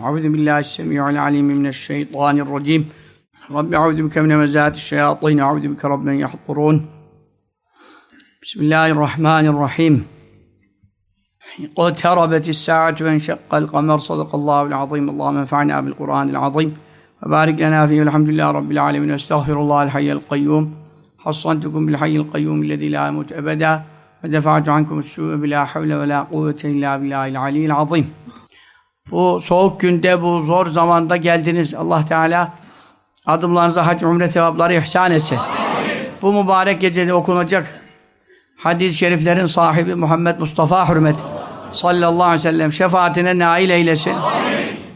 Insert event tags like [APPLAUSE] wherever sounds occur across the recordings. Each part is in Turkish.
أعوذ بالله السميع العليم من الشيطان الرجيم. رب أعوذ بك من همزات الشياطين أعوذ بك رب من يحضرون. بسم الله الرحمن الرحيم. اقتربت الساعة وانشق القمر صدق الله العظيم. اللهم انفعنا بالقرآن العظيم. وبارك لنا فيه والحمد لله رب العالمين. واستغفر الله الحي القيوم. حصنتكم بالحي القيوم الذي لا يموت أبدا. ودفعت عنكم السوء بلا حول ولا قوة إلا بالله العلي العظيم. Bu soğuk günde, bu zor zamanda geldiniz. Allah Teala adımlarınıza hac, umre sevapları ihsan etsin. Bu mübarek gecede okunacak hadis-i şeriflerin sahibi Muhammed Mustafa hürmet sallallahu aleyhi ve sellem şefaatine nail eylesin.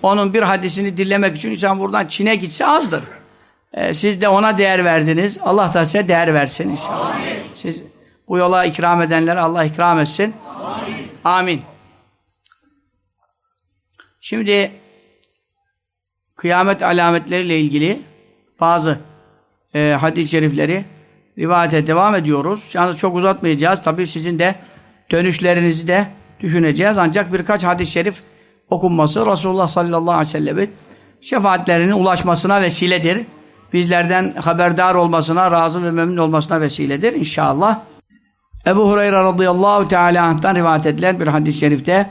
Onun bir hadisini dinlemek için insan buradan Çin'e gitse azdır. Ee, siz de ona değer verdiniz. Allah da size değer versin inşallah. Siz bu yola ikram edenlere Allah ikram etsin. Amin. Şimdi kıyamet alametleriyle ilgili bazı e, hadis-i şerifleri rivayete devam ediyoruz. Yalnız çok uzatmayacağız. Tabii sizin de dönüşlerinizi de düşüneceğiz. Ancak birkaç hadis-i şerif okunması Resulullah sallallahu aleyhi ve sellem'in şefaatlerinin ulaşmasına vesiledir. Bizlerden haberdar olmasına, razı ve memnun olmasına vesiledir inşallah. Ebu Hureyre radıyallahu teala rivayet edilen bir hadis-i şerifte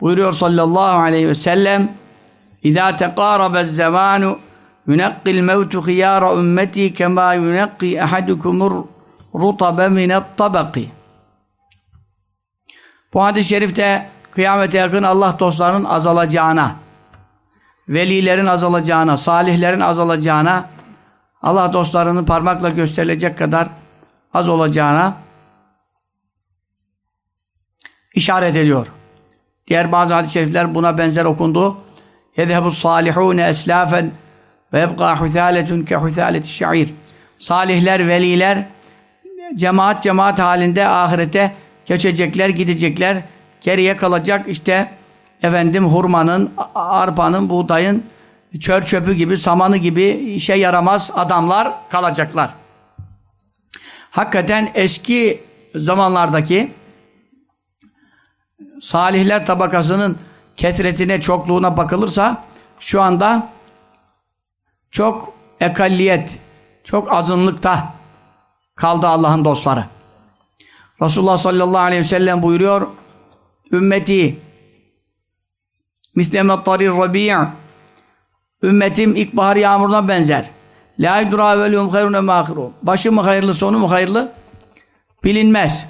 buyuruyor sallallahu aleyhi ve sellem İzâ tekârabez zamânu yunaqqil mevtu khiyâra ümmeti kemâ yunaqki ahadukumur rutabe minet tabaki Bu hadis-i şerifte kıyamete yakın Allah dostlarının azalacağına, velilerin azalacağına, salihlerin azalacağına, Allah dostlarının parmakla gösterilecek kadar az olacağına işaret ediyor. Diğer bazı hadis-i şerifler buna benzer okundu. Yedhebu salihune eslafen ve yebqa huthaletun ke şair. Salihler, veliler cemaat cemaat halinde ahirete geçecekler, gidecekler. Geriye kalacak işte efendim hurmanın, arpanın, buğdayın çör çöpü gibi, samanı gibi işe yaramaz adamlar kalacaklar. Hakikaten eski zamanlardaki salihler tabakasının kesretine, çokluğuna bakılırsa şu anda çok ekalliyet, çok azınlıkta kaldı Allah'ın dostları. Resulullah sallallahu aleyhi ve sellem buyuruyor ümmeti misleme tarir rabi' ümmetim ilkbahar yağmuruna benzer. La yudra velhum hayrun emahiru. Başı mı hayırlı, sonu mu hayırlı? Bilinmez.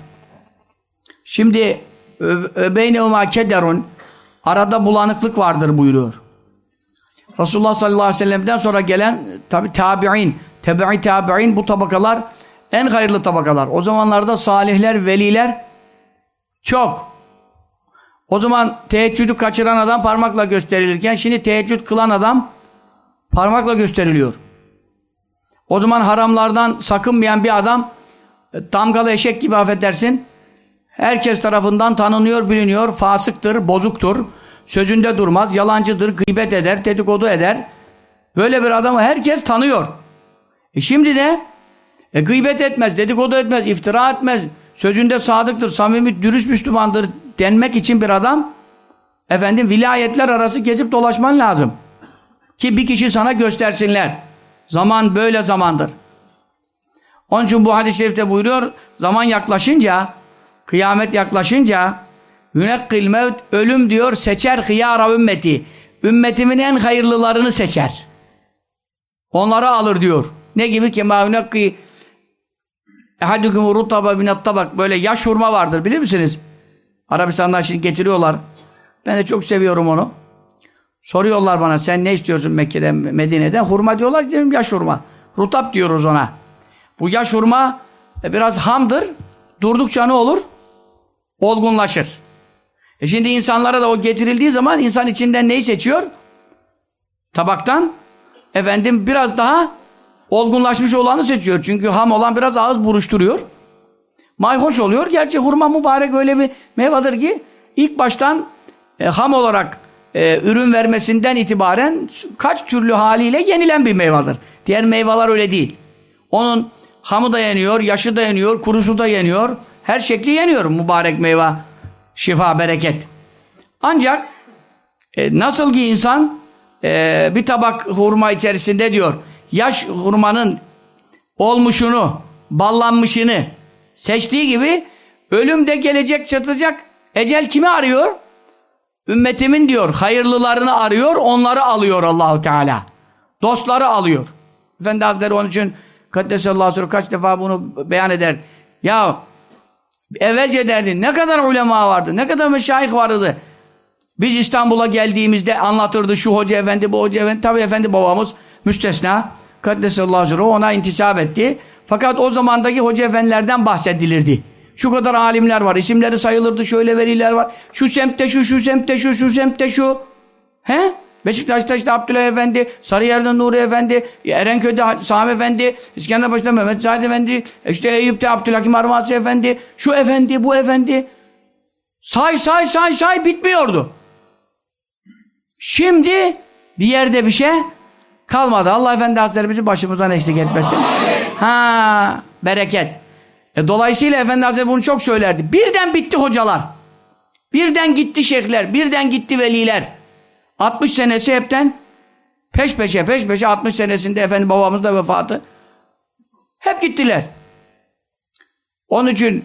Şimdi öbeynehuma kederun arada bulanıklık vardır buyuruyor. Resulullah sallallahu aleyhi ve sellem'den sonra gelen tabi tabi'in, tebe'i tabi'in bu tabakalar en hayırlı tabakalar. O zamanlarda salihler, veliler çok. O zaman teheccüdü kaçıran adam parmakla gösterilirken şimdi teheccüd kılan adam parmakla gösteriliyor. O zaman haramlardan sakınmayan bir adam damgalı eşek gibi affedersin herkes tarafından tanınıyor, biliniyor, fasıktır, bozuktur, sözünde durmaz, yalancıdır, gıybet eder, dedikodu eder. Böyle bir adamı herkes tanıyor. E şimdi de e, gıybet etmez, dedikodu etmez, iftira etmez, sözünde sadıktır, samimi, dürüst Müslümandır denmek için bir adam efendim vilayetler arası gezip dolaşman lazım. Ki bir kişi sana göstersinler. Zaman böyle zamandır. Onun için bu hadis-i şerifte buyuruyor, zaman yaklaşınca, kıyamet yaklaşınca yünekkil mevt, ölüm diyor, seçer hıyara ümmeti. Ümmetimin en hayırlılarını seçer. Onları alır diyor. Ne gibi ki ma yunekki ehadüküm rutaba minet tabak böyle yaş hurma vardır bilir misiniz? Arabistan'dan şimdi getiriyorlar. Ben de çok seviyorum onu. Soruyorlar bana sen ne istiyorsun Mekke'den, Medine'den? Hurma diyorlar diyorum yaş hurma. Rutap diyoruz ona. Bu yaş hurma e, biraz hamdır. Durdukça ne olur? Olgunlaşır. E şimdi insanlara da o getirildiği zaman insan içinden neyi seçiyor? Tabaktan efendim biraz daha olgunlaşmış olanı seçiyor. Çünkü ham olan biraz ağız buruşturuyor. Mayhoş oluyor. Gerçi hurma mübarek öyle bir meyvedir ki ilk baştan e, ham olarak e, ürün vermesinden itibaren kaç türlü haliyle yenilen bir meyvedir. Diğer meyveler öyle değil. Onun hamı da yeniyor, yaşı da yeniyor, kurusu da yeniyor. Her şekli yeniyor mübarek meyve. Şifa, bereket. Ancak E, nasıl ki insan e, bir tabak hurma içerisinde diyor yaş hurmanın olmuşunu, ballanmışını seçtiği gibi ölüm de gelecek çatacak. Ecel kimi arıyor? Ümmetimin diyor hayırlılarını arıyor, onları alıyor Allahu Teala. Dostları alıyor. Efendi Hazretleri onun için Kaddesallahu sonra kaç defa bunu beyan eder. Ya evvelce derdi ne kadar ulema vardı, ne kadar meşayih vardı. Biz İstanbul'a geldiğimizde anlatırdı şu hoca efendi, bu hoca efendi. Tabi efendi babamız müstesna. Kaddesallahu sonra ona intisap etti. Fakat o zamandaki hoca efendilerden bahsedilirdi. Şu kadar alimler var, isimleri sayılırdı, şöyle veliler var. Şu semtte şu, şu semtte şu, şu semtte şu. He? Beşiktaş'ta işte Abdülay Efendi, Sarıyer'de Nuri Efendi, Erenköy'de Sami Efendi, İskenderbaşı'da Mehmet Zahid Efendi, işte Eyüp'te Abdülhakim Arvasi Efendi, şu efendi, bu efendi. Say say say say bitmiyordu. Şimdi bir yerde bir şey kalmadı. Allah Efendi Hazretleri bizi başımızdan eksik etmesin. Ha, bereket. E, dolayısıyla Efendi Hazretleri bunu çok söylerdi. Birden bitti hocalar. Birden gitti şeyhler, birden gitti veliler. 60 senesi hepten peş peşe peş peşe 60 senesinde efendi babamız da vefatı. Hep gittiler. Onun için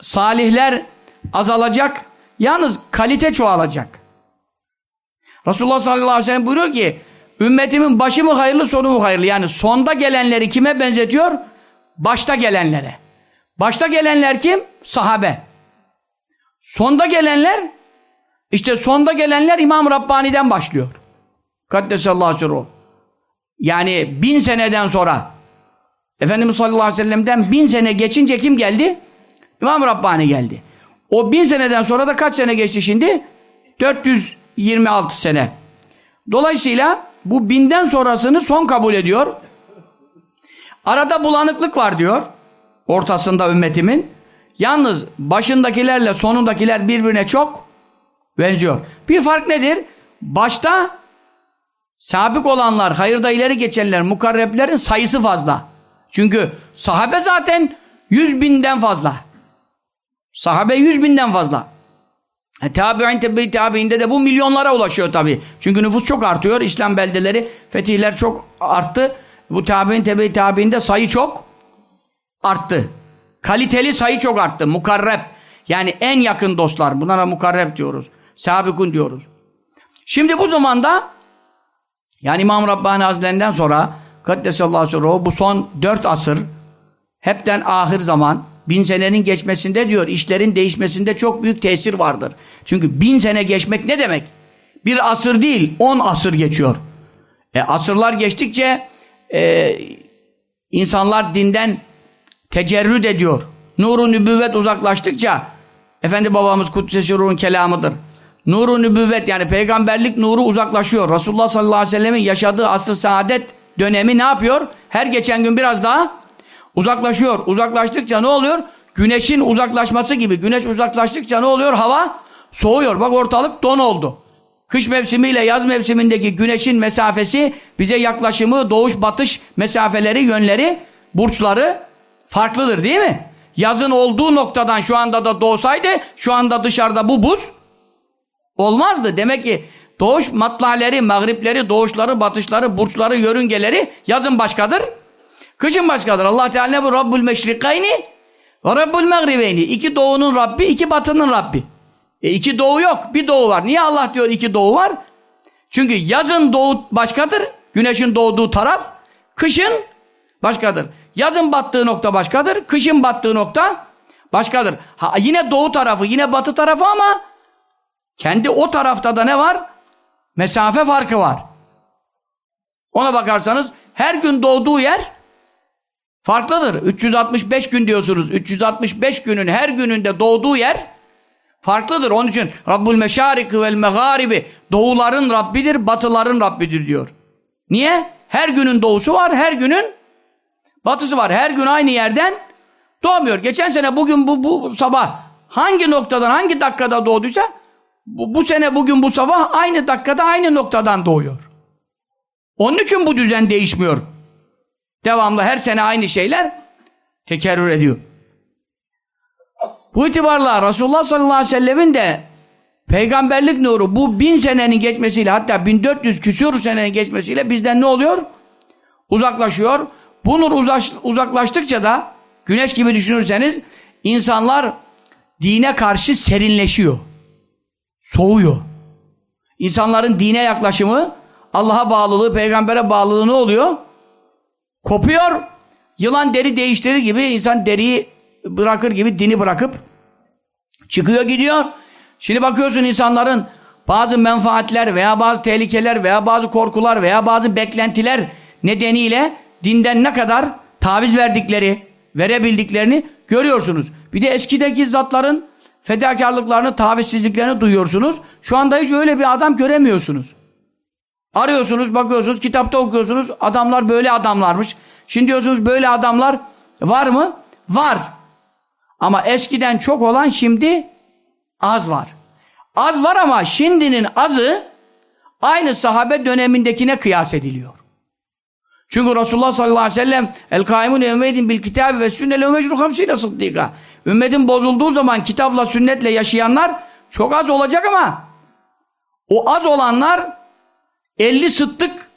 salihler azalacak. Yalnız kalite çoğalacak. Resulullah sallallahu aleyhi ve sellem buyuruyor ki ümmetimin başı mı hayırlı sonu mu hayırlı? Yani sonda gelenleri kime benzetiyor? Başta gelenlere. Başta gelenler kim? Sahabe. Sonda gelenler işte sonda gelenler İmam Rabbani'den başlıyor. Kaddesallahu aleyhi Yani bin seneden sonra Efendimiz sallallahu aleyhi ve sellem'den bin sene geçince kim geldi? İmam Rabbani geldi. O bin seneden sonra da kaç sene geçti şimdi? 426 sene. Dolayısıyla bu binden sonrasını son kabul ediyor. Arada bulanıklık var diyor. Ortasında ümmetimin. Yalnız başındakilerle sonundakiler birbirine çok benziyor. Bir fark nedir? Başta sabık olanlar, hayırda ileri geçenler, mukarreblerin sayısı fazla. Çünkü sahabe zaten yüz binden fazla. Sahabe yüz binden fazla. E, tabi'in tabi tabi'inde de bu milyonlara ulaşıyor tabi. Çünkü nüfus çok artıyor. İslam beldeleri, fetihler çok arttı. Bu tabi'in tabi tabi'inde sayı çok arttı. Kaliteli sayı çok arttı. Mukarreb. Yani en yakın dostlar. Bunlara mukarreb diyoruz. Sabikun diyoruz. Şimdi bu zamanda yani İmam Rabbani Hazretlerinden sonra Kaddesallahu sonra bu son dört asır hepten ahir zaman bin senenin geçmesinde diyor işlerin değişmesinde çok büyük tesir vardır. Çünkü bin sene geçmek ne demek? Bir asır değil on asır geçiyor. E, asırlar geçtikçe e, insanlar dinden tecerrüt ediyor. Nuru nübüvvet uzaklaştıkça Efendi babamız Kuddisesi Ruh'un kelamıdır. Nuru nübüvvet yani peygamberlik nuru uzaklaşıyor. Resulullah sallallahu aleyhi ve sellemin yaşadığı asr saadet dönemi ne yapıyor? Her geçen gün biraz daha uzaklaşıyor. Uzaklaştıkça ne oluyor? Güneşin uzaklaşması gibi. Güneş uzaklaştıkça ne oluyor? Hava soğuyor. Bak ortalık don oldu. Kış mevsimiyle yaz mevsimindeki güneşin mesafesi bize yaklaşımı, doğuş batış mesafeleri, yönleri, burçları farklıdır değil mi? Yazın olduğu noktadan şu anda da doğsaydı şu anda dışarıda bu buz olmazdı. Demek ki doğuş matlaleri, mağripleri, doğuşları, batışları, burçları, yörüngeleri yazın başkadır. Kışın başkadır. Allah Teala ne bu? Rabbul meşrikayni ve Rabbul meğribeyni. İki doğunun Rabbi, iki batının Rabbi. E iki doğu yok, bir doğu var. Niye Allah diyor iki doğu var? Çünkü yazın doğu başkadır, güneşin doğduğu taraf, kışın başkadır. Yazın battığı nokta başkadır, kışın battığı nokta başkadır. Ha, yine doğu tarafı, yine batı tarafı ama kendi o tarafta da ne var? Mesafe farkı var. Ona bakarsanız her gün doğduğu yer farklıdır. 365 gün diyorsunuz. 365 günün her gününde doğduğu yer farklıdır. Onun için Rabbul Meşarik vel Megharibi doğuların Rabbidir, batıların Rabbidir diyor. Niye? Her günün doğusu var, her günün batısı var. Her gün aynı yerden doğmuyor. Geçen sene bugün bu, bu sabah hangi noktadan, hangi dakikada doğduysa bu, bu sene bugün bu sabah aynı dakikada aynı noktadan doğuyor. Onun için bu düzen değişmiyor. Devamlı her sene aynı şeyler tekerrür ediyor. Bu itibarla Resulullah sallallahu aleyhi ve sellemin de peygamberlik nuru bu bin senenin geçmesiyle hatta 1400 küsur senenin geçmesiyle bizden ne oluyor? Uzaklaşıyor. Bu nur uzaş, uzaklaştıkça da güneş gibi düşünürseniz insanlar dine karşı serinleşiyor. Soğuyor. İnsanların dine yaklaşımı, Allah'a bağlılığı, peygambere bağlılığı ne oluyor? Kopuyor. Yılan deri değiştirir gibi insan deriyi bırakır gibi dini bırakıp çıkıyor gidiyor. Şimdi bakıyorsun insanların bazı menfaatler veya bazı tehlikeler veya bazı korkular veya bazı beklentiler nedeniyle dinden ne kadar taviz verdikleri, verebildiklerini görüyorsunuz. Bir de eskideki zatların fedakarlıklarını, tavizsizliklerini duyuyorsunuz. Şu anda hiç öyle bir adam göremiyorsunuz. Arıyorsunuz, bakıyorsunuz, kitapta okuyorsunuz. Adamlar böyle adamlarmış. Şimdi diyorsunuz böyle adamlar var mı? Var. Ama eskiden çok olan şimdi az var. Az var ama şimdinin azı aynı sahabe dönemindekine kıyas ediliyor. Çünkü Resulullah sallallahu aleyhi ve sellem el kaimun ümmetin bil kitabi ve sünnele mecru hamsine sıddika. Ümmetin bozulduğu zaman kitapla sünnetle yaşayanlar çok az olacak ama o az olanlar 50 sıddık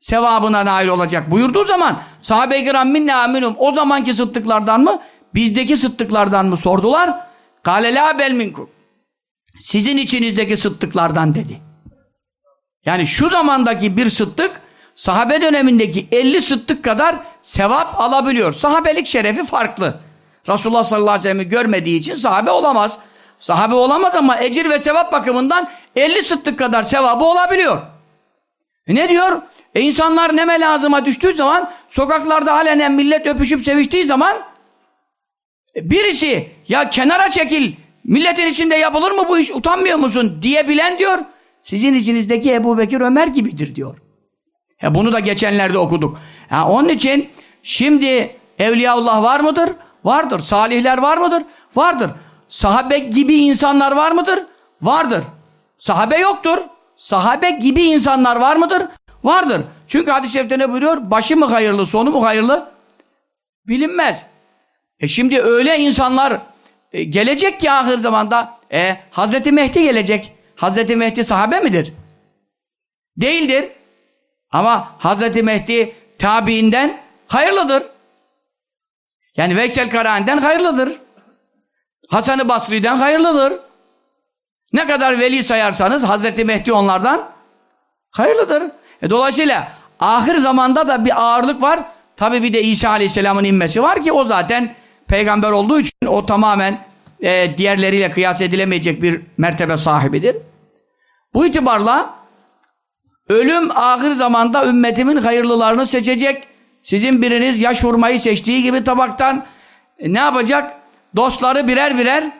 sevabına nail olacak buyurduğu zaman sahabe-i kiram minne aminum o zamanki sıddıklardan mı bizdeki sıddıklardan mı sordular? Kale la bel minkum. Sizin içinizdeki sıddıklardan dedi. Yani şu zamandaki bir sıddık sahabe dönemindeki 50 sıddık kadar sevap alabiliyor. Sahabelik şerefi farklı. Resulullah sallallahu aleyhi ve sellem'i görmediği için sahabe olamaz. Sahabe olamaz ama ecir ve sevap bakımından 50 sıddık kadar sevabı olabiliyor. E ne diyor? E insanlar neme lazıma düştüğü zaman sokaklarda halen millet öpüşüp seviştiği zaman e birisi ya kenara çekil milletin içinde yapılır mı bu iş utanmıyor musun diyebilen diyor sizin içinizdeki Ebu Bekir Ömer gibidir diyor. Ya bunu da geçenlerde okuduk. Ya onun için şimdi Evliyaullah var mıdır? Vardır. Salihler var mıdır? Vardır. Sahabe gibi insanlar var mıdır? Vardır. Sahabe yoktur. Sahabe gibi insanlar var mıdır? Vardır. Çünkü hadis-i şerifte ne buyuruyor? Başı mı hayırlı, sonu mu hayırlı? Bilinmez. E şimdi öyle insanlar e, gelecek ki ahir zamanda e, Hazreti Mehdi gelecek. Hazreti Mehdi sahabe midir? Değildir. Ama Hazreti Mehdi tabiinden hayırlıdır. Yani Veysel Karahan'den hayırlıdır. Hasan-ı Basri'den hayırlıdır. Ne kadar veli sayarsanız Hazreti Mehdi onlardan hayırlıdır. E dolayısıyla ahir zamanda da bir ağırlık var. Tabi bir de İsa Aleyhisselam'ın inmesi var ki o zaten peygamber olduğu için o tamamen e, diğerleriyle kıyas edilemeyecek bir mertebe sahibidir. Bu itibarla ölüm ahir zamanda ümmetimin hayırlılarını seçecek. Sizin biriniz yaş hurmayı seçtiği gibi tabaktan e, ne yapacak? Dostları birer birer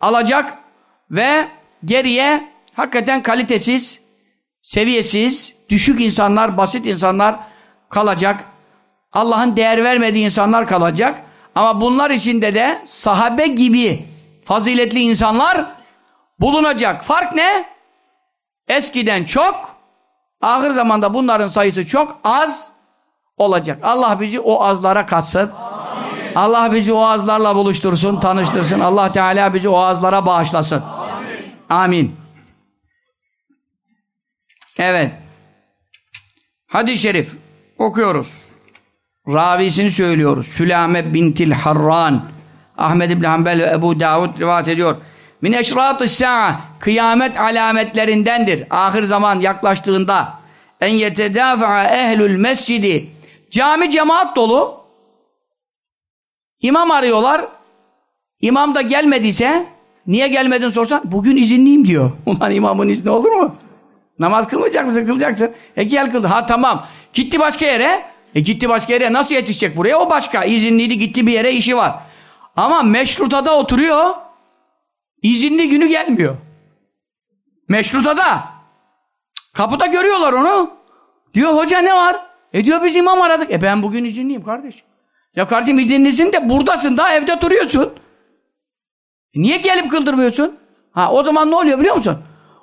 alacak ve geriye hakikaten kalitesiz, seviyesiz, düşük insanlar, basit insanlar kalacak. Allah'ın değer vermediği insanlar kalacak. Ama bunlar içinde de sahabe gibi faziletli insanlar bulunacak. Fark ne? Eskiden çok, ahir zamanda bunların sayısı çok az olacak. Allah bizi o azlara katsın. Amin. Allah bizi o azlarla buluştursun, tanıştırsın. Allah Teala bizi o azlara bağışlasın. Amin. Amin. Evet. Hadis-i şerif okuyoruz. Ravisini söylüyoruz. Sülame bintil Harran. Ahmed İbni Hanbel ve Ebu Davud rivayet ediyor. Min eşrat-ı sa'a kıyamet alametlerindendir. Ahir zaman yaklaştığında en yetedafa'a ehlül mescidi cami cemaat dolu imam arıyorlar imam da gelmediyse niye gelmedin sorsan bugün izinliyim diyor. [LAUGHS] Ulan imamın izni olur mu? Namaz kılmayacak mısın? Kılacaksın. E gel kıldı. Ha tamam. Gitti başka yere. E gitti başka yere. Nasıl yetişecek buraya? O başka. İzinliydi. Gitti bir yere. işi var. Ama meşrutada oturuyor. İzinli günü gelmiyor. Meşrutada. Kapıda görüyorlar onu. Diyor hoca ne var? E diyor biz imam aradık. E ben bugün izinliyim kardeş. Ya kardeşim izinlisin de buradasın da evde duruyorsun. E niye gelip kıldırmıyorsun? Ha o zaman ne oluyor biliyor musun?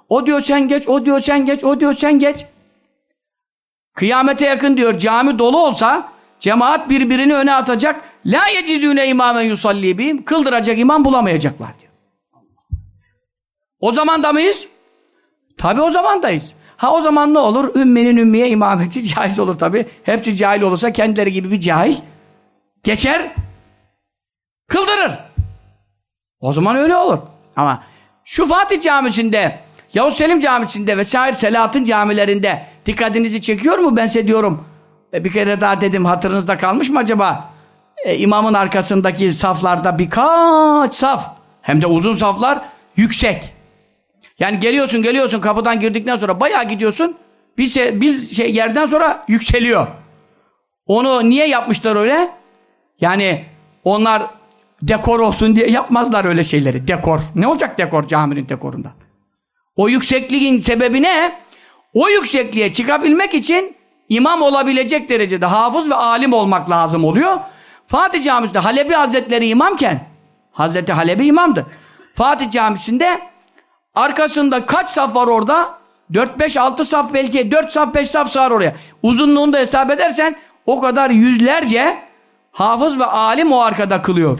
O diyor sen geç, o diyor sen geç, o diyor sen geç. Kıyamete yakın diyor cami dolu olsa cemaat birbirini öne atacak. La yecidüne imamen yusalli bihim. Kıldıracak imam bulamayacaklar diyor. O zaman da mıyız? Tabi o zamandayız. Ha o zaman ne olur? Ümminin ümmiye imameti [LAUGHS] caiz olur tabi. Hepsi cahil olursa kendileri gibi bir cahil geçer, kıldırır. O zaman öyle olur. Ama şu Fatih Camisi'nde, Yavuz Selim Camisi'nde vesaire Selahattin camilerinde dikkatinizi çekiyor mu? Ben size diyorum. E, bir kere daha dedim hatırınızda kalmış mı acaba? E, imamın arkasındaki saflarda birkaç saf hem de uzun saflar yüksek. Yani geliyorsun geliyorsun kapıdan girdikten sonra bayağı gidiyorsun. Bir şey, biz şey yerden sonra yükseliyor. Onu niye yapmışlar öyle? Yani onlar dekor olsun diye yapmazlar öyle şeyleri. Dekor. Ne olacak dekor caminin dekorunda? O yüksekliğin sebebi ne? O yüksekliğe çıkabilmek için imam olabilecek derecede hafız ve alim olmak lazım oluyor. Fatih Camisi'nde Halebi Hazretleri imamken Hazreti Halebi imamdı. Fatih Camisi'nde arkasında kaç saf var orada? 4-5-6 saf belki 4 saf 5 saf sığar oraya. Uzunluğunu da hesap edersen o kadar yüzlerce hafız ve alim o arkada kılıyor.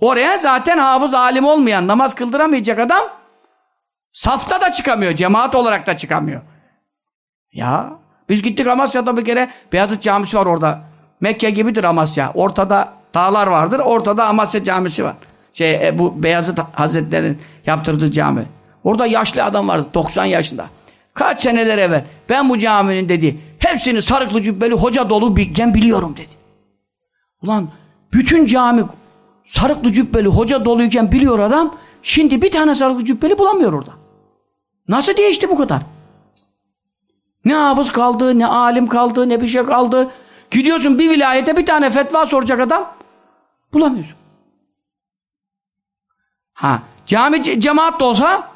Oraya zaten hafız alim olmayan, namaz kıldıramayacak adam safta da çıkamıyor, cemaat olarak da çıkamıyor. Ya biz gittik Amasya'da bir kere Beyazıt Camisi var orada. Mekke gibidir Amasya. Ortada dağlar vardır, ortada Amasya Camisi var. Şey e, bu Beyazıt Hazretleri'nin yaptırdığı cami. Orada yaşlı adam vardı 90 yaşında. Kaç seneler evvel ben bu caminin dedi hepsini sarıklı cübbeli hoca dolu ben biliyorum dedi. Ulan bütün cami sarıklı cübbeli hoca doluyken biliyor adam şimdi bir tane sarıklı cübbeli bulamıyor orada. Nasıl değişti bu kadar? Ne hafız kaldı, ne alim kaldı, ne bir şey kaldı. Gidiyorsun bir vilayete bir tane fetva soracak adam bulamıyorsun. Ha, cami cemaat da olsa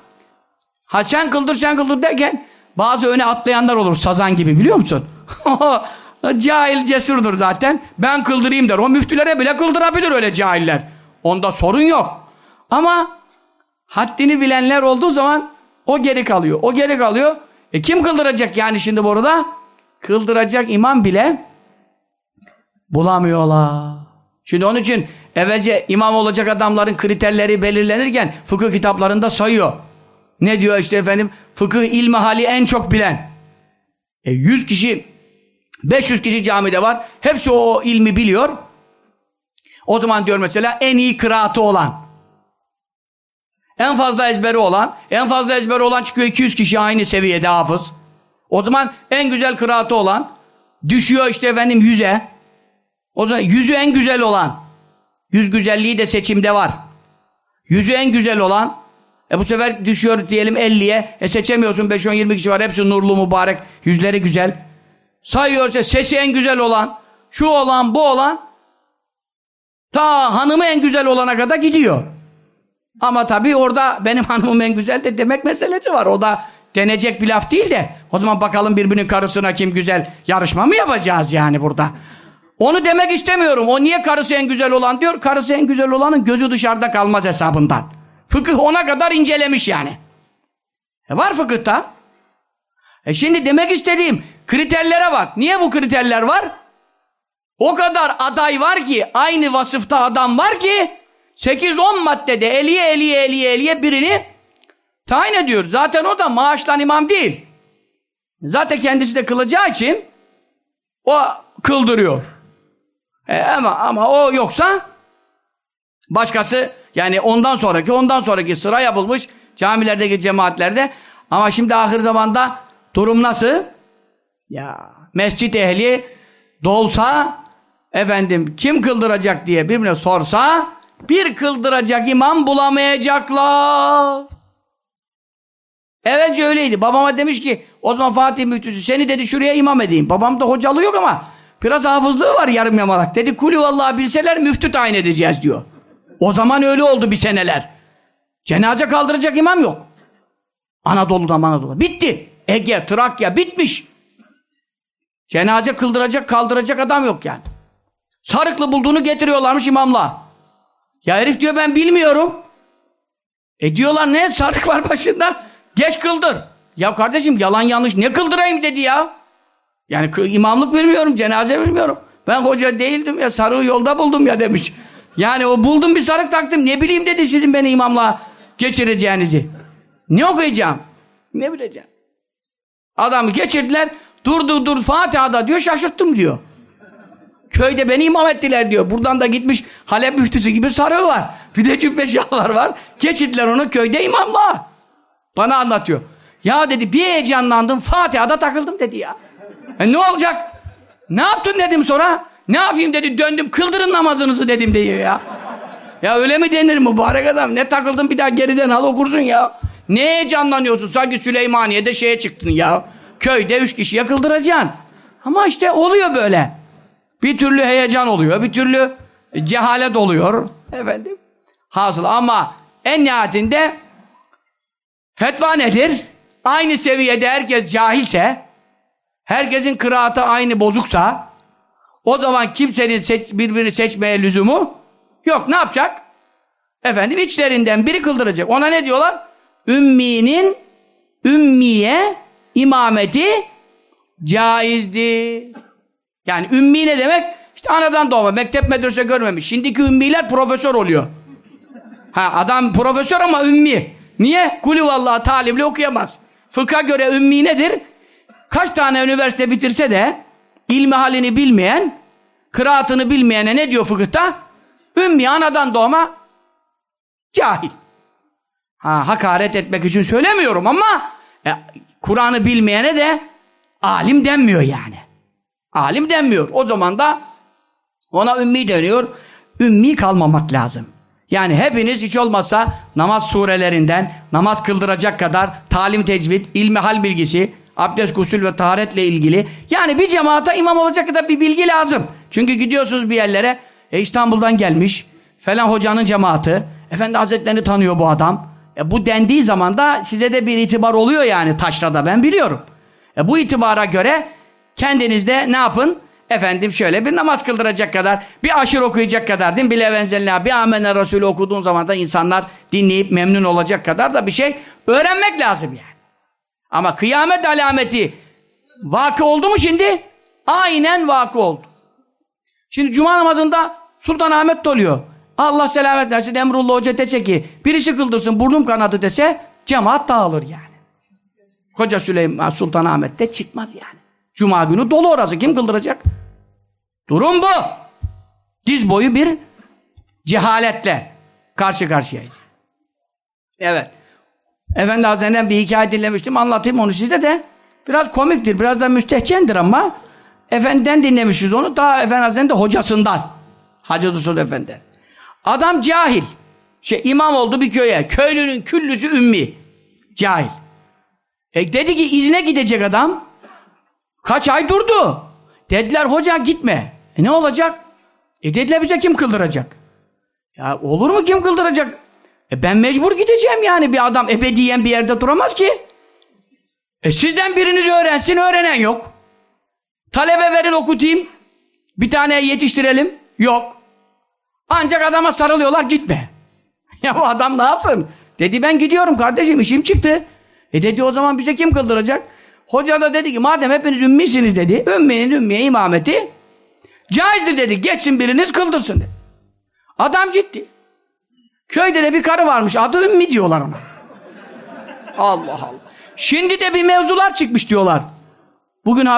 ha kıldır sen kıldır derken bazı öne atlayanlar olur sazan gibi biliyor musun? [LAUGHS] Cahil cesurdur zaten. Ben kıldırayım der. O müftülere bile kıldırabilir öyle cahiller. Onda sorun yok. Ama haddini bilenler olduğu zaman o geri kalıyor. O geri kalıyor. E kim kıldıracak yani şimdi burada? Kıldıracak imam bile bulamıyorlar. Şimdi onun için evvelce imam olacak adamların kriterleri belirlenirken fıkıh kitaplarında sayıyor. Ne diyor işte efendim? Fıkıh ilmi hali en çok bilen. E 100 kişi 500 kişi camide var. Hepsi o ilmi biliyor. O zaman diyor mesela en iyi kıraatı olan. En fazla ezberi olan. En fazla ezberi olan çıkıyor 200 kişi aynı seviyede hafız. O zaman en güzel kıraatı olan düşüyor işte efendim 100'e. O zaman yüzü en güzel olan. Yüz güzelliği de seçimde var. Yüzü en güzel olan e bu sefer düşüyor diyelim 50'ye. E seçemiyorsun 5-10-20 kişi var. Hepsi nurlu mübarek. Yüzleri güzel. Sayıyorsa sesi en güzel olan, şu olan, bu olan ta hanımı en güzel olana kadar gidiyor. Ama tabii orada benim [LAUGHS] hanımım en güzel de demek meselesi var. O da denecek bir laf değil de o zaman bakalım birbirinin karısına kim güzel yarışma mı yapacağız yani burada? Onu demek istemiyorum. O niye karısı en güzel olan diyor. Karısı en güzel olanın gözü dışarıda kalmaz hesabından. Fıkıh ona kadar incelemiş yani. E var fıkıhta. E şimdi demek istediğim kriterlere bak. Niye bu kriterler var? O kadar aday var ki aynı vasıfta adam var ki 8-10 maddede eliye eliye eliye eliye birini tayin ediyor. Zaten o da maaşlan imam değil. Zaten kendisi de kılacağı için o kıldırıyor. E ama, ama o yoksa başkası yani ondan sonraki ondan sonraki sıra yapılmış camilerdeki cemaatlerde ama şimdi ahir zamanda durum nasıl? Ya mescit ehli dolsa efendim kim kıldıracak diye birbirine sorsa bir kıldıracak imam bulamayacaklar. Evvelce öyleydi. Babama demiş ki o zaman Fatih müftüsü seni dedi şuraya imam edeyim. Babam da hocalığı yok ama biraz hafızlığı var yarım yamalak. Dedi kulü vallahi bilseler müftü tayin edeceğiz diyor. O zaman öyle oldu bir seneler. Cenaze kaldıracak imam yok. Anadolu'da Anadolu'da. Bitti. Ege, Trakya bitmiş. Cenaze kıldıracak, kaldıracak adam yok yani. Sarıklı bulduğunu getiriyorlarmış imamla. Ya herif diyor ben bilmiyorum. E diyorlar ne sarık var başında? Geç kıldır. Ya kardeşim yalan yanlış ne kıldırayım dedi ya. Yani imamlık bilmiyorum, cenaze bilmiyorum. Ben hoca değildim ya sarığı yolda buldum ya demiş. Yani o buldum bir sarık taktım ne bileyim dedi sizin beni imamla geçireceğinizi. Ne okuyacağım? Ne bileceğim? Adamı geçirdiler. Durdu dur Fatiha'da diyor şaşırttım diyor. Köyde beni imam ettiler diyor. Buradan da gitmiş Halep müftüsü gibi sarığı var. Bir de cübbe şahlar var. Geçirdiler onu köyde imamla. Bana anlatıyor. Ya dedi bir heyecanlandım Fatiha'da takıldım dedi ya. E ne olacak? Ne yaptın dedim sonra. Ne yapayım dedi döndüm kıldırın namazınızı dedim diyor ya. Ya öyle mi denir mübarek adam? Ne takıldın bir daha geriden al okursun ya. Ne heyecanlanıyorsun? Sanki Süleymaniye'de şeye çıktın ya. Köyde üç kişi yakıldıracaksın. Ama işte oluyor böyle. Bir türlü heyecan oluyor, bir türlü cehalet oluyor. Efendim. Hasıl ama en nihayetinde fetva nedir? Aynı seviyede herkes cahilse, herkesin kıraatı aynı bozuksa, o zaman kimsenin seç, birbirini seçmeye lüzumu yok. Ne yapacak? Efendim içlerinden biri kıldıracak. Ona ne diyorlar? Ümminin ümmiye imameti caizdir. Yani ümmi ne demek? İşte anadan doğma, mektep medrese görmemiş. Şimdiki ümmiler profesör oluyor. Ha adam profesör ama ümmi. Niye? Kulü vallahi talimle okuyamaz. Fıkha göre ümmi nedir? Kaç tane üniversite bitirse de ilmi halini bilmeyen, kıraatını bilmeyene ne diyor fıkıhta? Ümmi anadan doğma cahil. Ha hakaret etmek için söylemiyorum ama e, Kur'an'ı bilmeyene de alim denmiyor yani. Alim denmiyor. O zaman da ona ümmi deniyor. Ümmi kalmamak lazım. Yani hepiniz hiç olmazsa namaz surelerinden namaz kıldıracak kadar talim tecvid, ilmi hal bilgisi, abdest, gusül ve taharetle ilgili. Yani bir cemaata imam olacak kadar bir bilgi lazım. Çünkü gidiyorsunuz bir yerlere, e İstanbul'dan gelmiş, falan hocanın cemaati, Efendi Hazretlerini tanıyor bu adam. E bu dendiği zaman da size de bir itibar oluyor yani taşrada ben biliyorum. E bu itibara göre kendinizde ne yapın? Efendim şöyle bir namaz kıldıracak kadar, bir aşır okuyacak kadar değil mi? Bile benzelina, bir amene Resulü okuduğun zaman da insanlar dinleyip memnun olacak kadar da bir şey öğrenmek lazım yani. Ama kıyamet alameti vakı oldu mu şimdi? Aynen vakı oldu. Şimdi cuma namazında Sultanahmet doluyor. Allah selamet versin Emrullah Hoca dese ki birisi kıldırsın burnum kanadı dese cemaat dağılır yani. Koca Süleyman Sultanahmet'te çıkmaz yani. Cuma günü dolu orası. Kim kıldıracak? Durum bu. Diz boyu bir cehaletle karşı karşıyayız. Evet. Efendi Hazretlerinden bir hikaye dinlemiştim. Anlatayım onu size de. Biraz komiktir. Biraz da müstehcendir ama Efendiden dinlemişiz onu. Daha Efendi Hazretleri'nin de hocasından. Hacı Resul Efendi. Adam cahil. Şey imam oldu bir köye. Köylünün küllüsü ümmi. Cahil. E dedi ki izne gidecek adam. Kaç ay durdu. Dediler hoca gitme. E ne olacak? E dediler bize kim kıldıracak? Ya olur mu kim kıldıracak? E ben mecbur gideceğim yani bir adam ebediyen bir yerde duramaz ki. E sizden biriniz öğrensin öğrenen yok. Talebe verin okutayım. Bir tane yetiştirelim. Yok. Ancak adama sarılıyorlar gitme. [LAUGHS] ya bu adam ne yapsın? Dedi ben gidiyorum kardeşim işim çıktı. E dedi o zaman bize kim kıldıracak? Hoca da dedi ki madem hepiniz ümmisiniz dedi. Ümminin ümmiye imameti caizdir dedi. Geçsin biriniz kıldırsın dedi. Adam gitti. Köyde de bir karı varmış. Adı Ümmi diyorlar ona. Allah Allah. Şimdi de bir mevzular çıkmış diyorlar. Bugün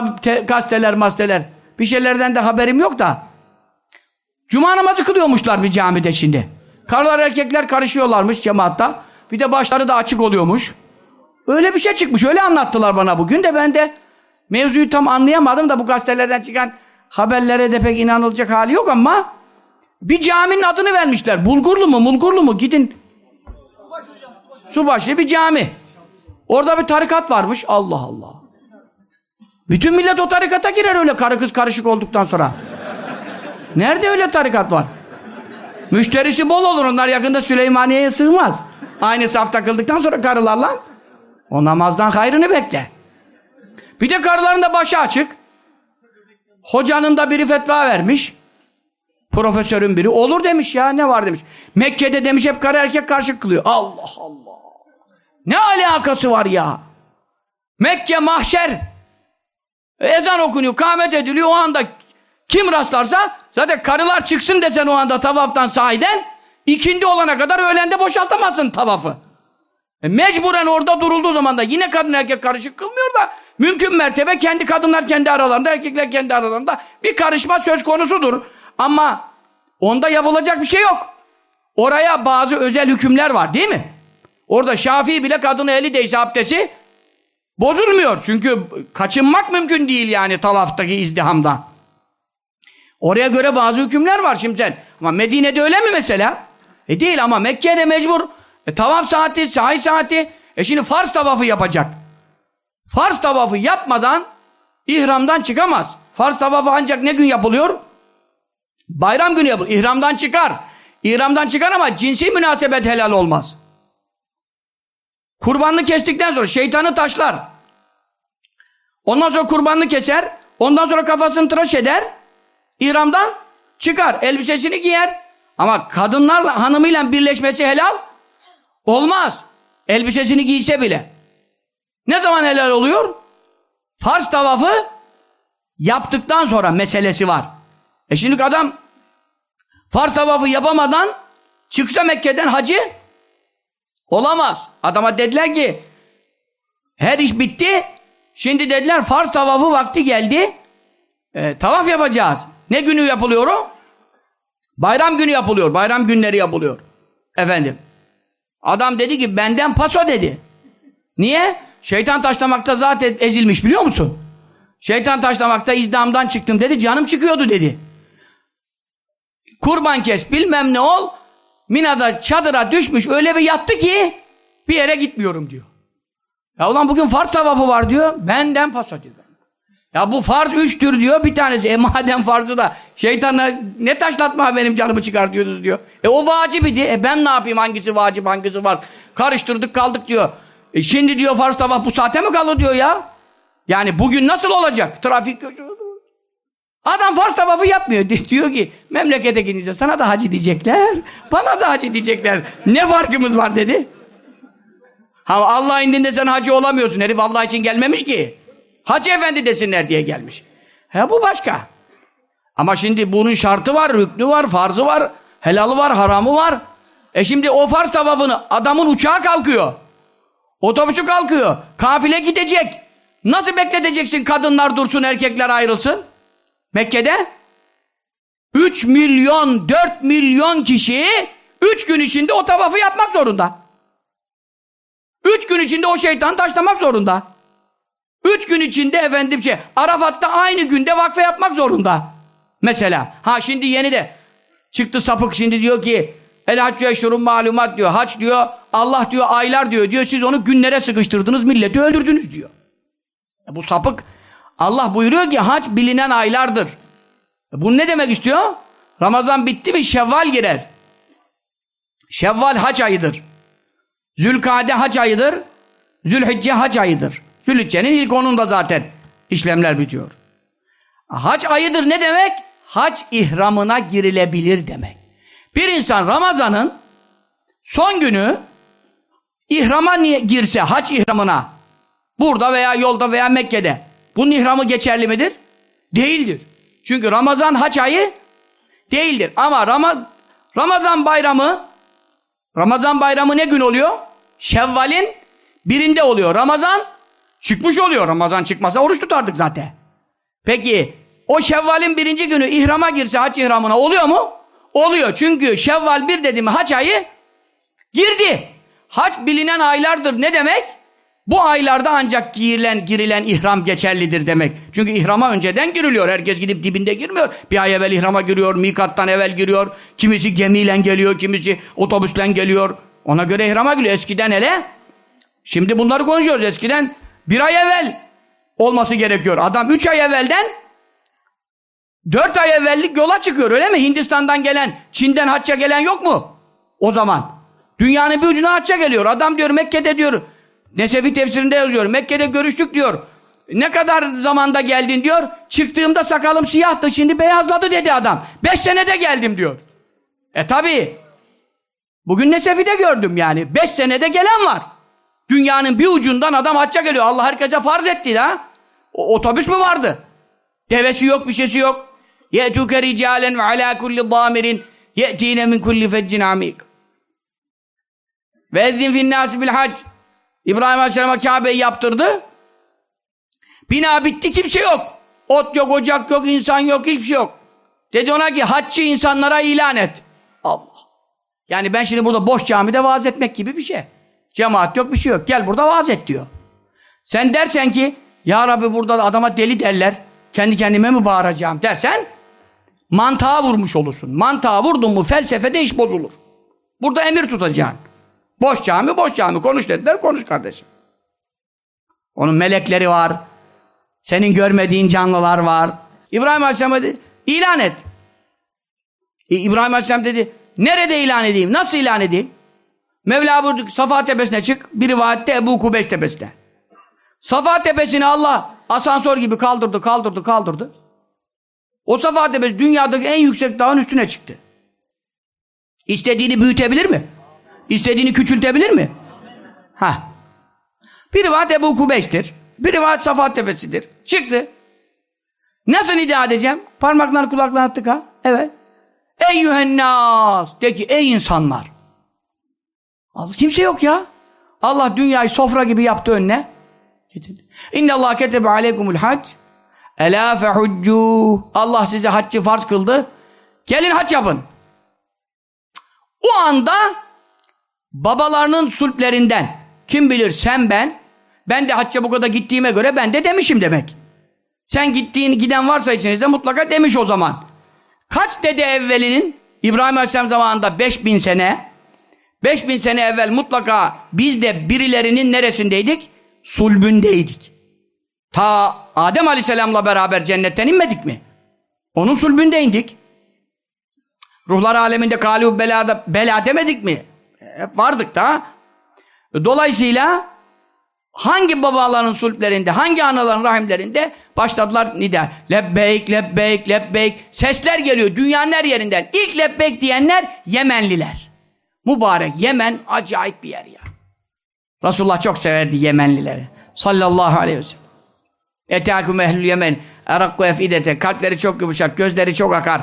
gazeteler, masteler bir şeylerden de haberim yok da Cuma namazı kılıyormuşlar bir camide şimdi. Karılar erkekler karışıyorlarmış cemaatta. Bir de başları da açık oluyormuş. Öyle bir şey çıkmış. Öyle anlattılar bana bugün de ben de mevzuyu tam anlayamadım da bu gazetelerden çıkan haberlere de pek inanılacak hali yok ama bir caminin adını vermişler. Bulgurlu mu, Mulgurlu mu? Gidin. Subaşı bir cami. Orada bir tarikat varmış. Allah Allah. Bütün millet o tarikata girer öyle karı kız karışık olduktan sonra. Nerede öyle tarikat var? Müşterisi bol olur. Onlar yakında Süleymaniye'ye sığmaz. Aynı saf takıldıktan sonra karılarla o namazdan hayrını bekle. Bir de karıların da başı açık. Hocanın da biri fetva vermiş. Profesörün biri. Olur demiş ya ne var demiş. Mekke'de demiş hep karı erkek karşı kılıyor. Allah Allah. Ne alakası var ya? Mekke mahşer. Ezan okunuyor, kâhmet ediliyor. O anda kim rastlarsa zaten karılar çıksın desen o anda tavaftan sahiden ikindi olana kadar öğlende boşaltamazsın tavafı. E mecburen orada durulduğu zaman da yine kadın erkek karışık kılmıyor da mümkün mertebe kendi kadınlar kendi aralarında, erkekler kendi aralarında bir karışma söz konusudur. Ama onda yapılacak bir şey yok. Oraya bazı özel hükümler var değil mi? Orada Şafii bile kadını eli değse abdesti bozulmuyor. Çünkü kaçınmak mümkün değil yani tavaftaki izdihamda. Oraya göre bazı hükümler var şimdi sen. Ama Medine'de öyle mi mesela? E değil ama Mekke'de mecbur. E tavaf saati, sahi saati. E şimdi farz tavafı yapacak. Farz tavafı yapmadan ihramdan çıkamaz. Farz tavafı ancak ne gün yapılıyor? Bayram günü yapılır. İhramdan çıkar. İhramdan çıkar ama cinsi münasebet helal olmaz. Kurbanını kestikten sonra şeytanı taşlar. Ondan sonra kurbanını keser. Ondan sonra kafasını tıraş eder. İhramdan çıkar. Elbisesini giyer. Ama kadınlar hanımıyla birleşmesi helal olmaz. Elbisesini giyse bile. Ne zaman helal oluyor? Farz tavafı yaptıktan sonra meselesi var. E şimdi adam farz tavafı yapamadan çıksa Mekke'den hacı olamaz. Adama dediler ki her iş bitti. Şimdi dediler farz tavafı vakti geldi. E, tavaf yapacağız. Ne günü yapılıyor o? Bayram günü yapılıyor. Bayram günleri yapılıyor. Efendim. Adam dedi ki benden paso dedi. Niye? Şeytan taşlamakta zaten ezilmiş biliyor musun? Şeytan taşlamakta izdamdan çıktım dedi. Canım çıkıyordu dedi. Kurban kes bilmem ne ol. Mina'da çadıra düşmüş öyle bir yattı ki bir yere gitmiyorum diyor. Ya ulan bugün farz tavafı var diyor. Benden paso diyor. Ya bu farz üçtür diyor bir tanesi. E madem farzı da şeytanlar ne taşlatma benim canımı çıkartıyorsunuz diyor. E o vacip idi. E ben ne yapayım hangisi vacip hangisi var. Karıştırdık kaldık diyor. E şimdi diyor farz tavaf bu saate mi kalır diyor ya. Yani bugün nasıl olacak? Trafik Adam farz tavafı yapmıyor. [LAUGHS] Diyor ki memlekete gidince sana da hacı diyecekler. Bana da hacı diyecekler. Ne farkımız var dedi. Ha Allah indinde sen hacı olamıyorsun. Herif Allah için gelmemiş ki. Hacı efendi desinler diye gelmiş. He bu başka. Ama şimdi bunun şartı var, rüknü var, farzı var, helalı var, haramı var. E şimdi o farz tavafını adamın uçağı kalkıyor. Otobüsü kalkıyor. Kafile gidecek. Nasıl bekleteceksin kadınlar dursun erkekler ayrılsın? Mekke'de 3 milyon 4 milyon kişi 3 gün içinde o tavafı yapmak zorunda. 3 gün içinde o şeytan taşlamak zorunda. Üç gün içinde efendim şey, Arafat'ta aynı günde vakfe yapmak zorunda. Mesela. Ha şimdi yeni de çıktı sapık şimdi diyor ki El haccü eşhurun malumat diyor. Hac diyor, Allah diyor aylar diyor. Diyor siz onu günlere sıkıştırdınız, milleti öldürdünüz diyor. E bu sapık. Allah buyuruyor ki hac bilinen aylardır. Bu ne demek istiyor? Ramazan bitti mi Şevval girer. Şevval hac ayıdır. Zülkade hac ayıdır. Zülhicce hac ayıdır. Zülhicce'nin ilk onunda zaten işlemler bitiyor. Hac ayıdır ne demek? Hac ihramına girilebilir demek. Bir insan Ramazan'ın son günü ihrama girse, hac ihramına burada veya yolda veya Mekke'de bunun ihramı geçerli midir? Değildir. Çünkü Ramazan hac ayı değildir. Ama Rama, Ramazan bayramı Ramazan bayramı ne gün oluyor? Şevval'in birinde oluyor. Ramazan Çıkmış oluyor. Ramazan çıkmasa oruç tutardık zaten. Peki o Şevval'in birinci günü ihrama girse hac ihramına oluyor mu? Oluyor. Çünkü Şevval bir dedi mi hac ayı girdi. Hac bilinen aylardır. Ne demek? Bu aylarda ancak girilen, girilen ihram geçerlidir demek. Çünkü ihrama önceden giriliyor. Herkes gidip dibinde girmiyor. Bir ay evvel ihrama giriyor, mikattan evvel giriyor. Kimisi gemiyle geliyor, kimisi otobüsle geliyor. Ona göre ihrama giriyor. Eskiden hele. Şimdi bunları konuşuyoruz. Eskiden bir ay evvel olması gerekiyor. Adam üç ay evvelden dört ay evvellik yola çıkıyor öyle mi? Hindistan'dan gelen, Çin'den hacca gelen yok mu? O zaman. Dünyanın bir ucuna hacca geliyor. Adam diyor Mekke'de diyor. Nesefi tefsirinde yazıyor. Mekke'de görüştük diyor. Ne kadar zamanda geldin diyor. Çıktığımda sakalım siyahtı şimdi beyazladı dedi adam. Beş senede geldim diyor. E tabi. Bugün Nesefi'de gördüm yani. Beş senede gelen var. Dünyanın bir ucundan adam hacca geliyor. Allah herkese farz etti ha. O, otobüs mü vardı? Devesi yok, bir şeysi yok. Ve ala kulli damirin ye'tine min kulli feccin amik. Ve ezzin finnâsi bil hac. İbrahim Aleyhisselam'a Kabe'yi yaptırdı. Bina bitti kimse yok. Ot yok, ocak yok, insan yok, hiçbir şey yok. Dedi ona ki haccı insanlara ilan et. Allah. Yani ben şimdi burada boş camide vaaz etmek gibi bir şey. Cemaat yok, bir şey yok. Gel burada vaaz et diyor. Sen dersen ki ya Rabbi burada adama deli derler. Kendi kendime mi bağıracağım dersen mantığa vurmuş olursun. Mantığa vurdun mu felsefede iş bozulur. Burada emir tutacaksın. Boş cami, boş cami. Konuş dediler, konuş kardeşim. Onun melekleri var. Senin görmediğin canlılar var. İbrahim Aleyhisselam dedi, ilan et. E, İbrahim Aleyhisselam dedi, nerede ilan edeyim, nasıl ilan edeyim? Mevla buyurdu Safa tepesine çık, bir rivayette Ebu Kubeş tepesine. Safa tepesini Allah asansör gibi kaldırdı, kaldırdı, kaldırdı. O Safa tepesi dünyadaki en yüksek dağın üstüne çıktı. İstediğini büyütebilir mi? İstediğini küçültebilir mi? Ha. Bir rivayet Ebu Kubeş'tir. Bir rivayet Safa tepesidir. Çıktı. Nasıl nida edeceğim? Parmaklarını kulaklarına tıka. Evet. Eyyühennas. De ki ey insanlar. Allah, kimse yok ya. Allah dünyayı sofra gibi yaptı önüne. İnne Allah ketebe aleykumul hac. Ela fehuccu. Allah size haccı farz kıldı. Gelin hac yapın. O anda babalarının sulplerinden kim bilir sen ben ben de hacca bu kadar gittiğime göre ben de demişim demek. Sen gittiğin giden varsa içinizde mutlaka demiş o zaman. Kaç dede evvelinin İbrahim Aleyhisselam zamanında 5000 sene 5000 sene evvel mutlaka biz de birilerinin neresindeydik? Sulbündeydik. Ta Adem Aleyhisselam'la beraber cennetten inmedik mi? Onun sulbünde indik. Ruhlar aleminde kâlû belâda, bela demedik mi? Hep vardık da. Dolayısıyla hangi babaların sulplerinde, hangi anaların rahimlerinde başladılar nida. Lebbeyk, lebbeyk, lebbeyk. Sesler geliyor dünyanın her yerinden. İlk lebbeyk diyenler Yemenliler. Mübarek Yemen acayip bir yer ya. Resulullah çok severdi Yemenlileri. Sallallahu aleyhi ve sellem. Etâkum ehlül Yemen. Erakku efidete. Kalpleri çok yumuşak, gözleri çok akar.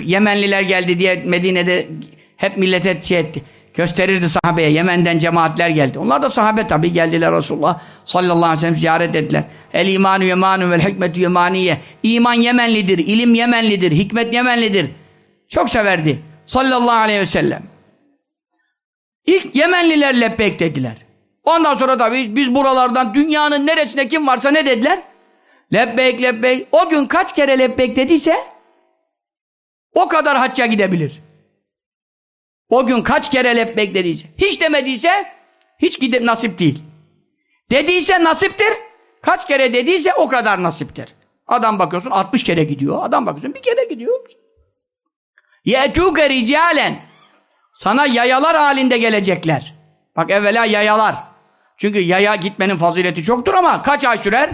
Yemenliler geldi diye Medine'de hep millete şey etti. Gösterirdi sahabeye. Yemen'den cemaatler geldi. Onlar da sahabe tabi geldiler Resulullah sallallahu aleyhi ve sellem ziyaret ettiler. El imanu yemanu vel hikmetu yemaniye. İman Yemenlidir, ilim Yemenlidir, hikmet Yemenlidir. Çok severdi. Sallallahu aleyhi ve sellem. İlk Yemenliler lebbek dediler. Ondan sonra tabi biz buralardan dünyanın neresinde kim varsa ne dediler? Lebbeyk lebbeyk. O gün kaç kere lebbeyk dediyse o kadar hacca gidebilir. O gün kaç kere lebbeyk dediyse. Hiç demediyse hiç gidip nasip değil. Dediyse nasiptir. Kaç kere dediyse o kadar nasiptir. Adam bakıyorsun 60 kere gidiyor. Adam bakıyorsun bir kere gidiyor. Ye'tûke ricalen. Sana yayalar halinde gelecekler. Bak evvela yayalar. Çünkü yaya gitmenin fazileti çoktur ama kaç ay sürer?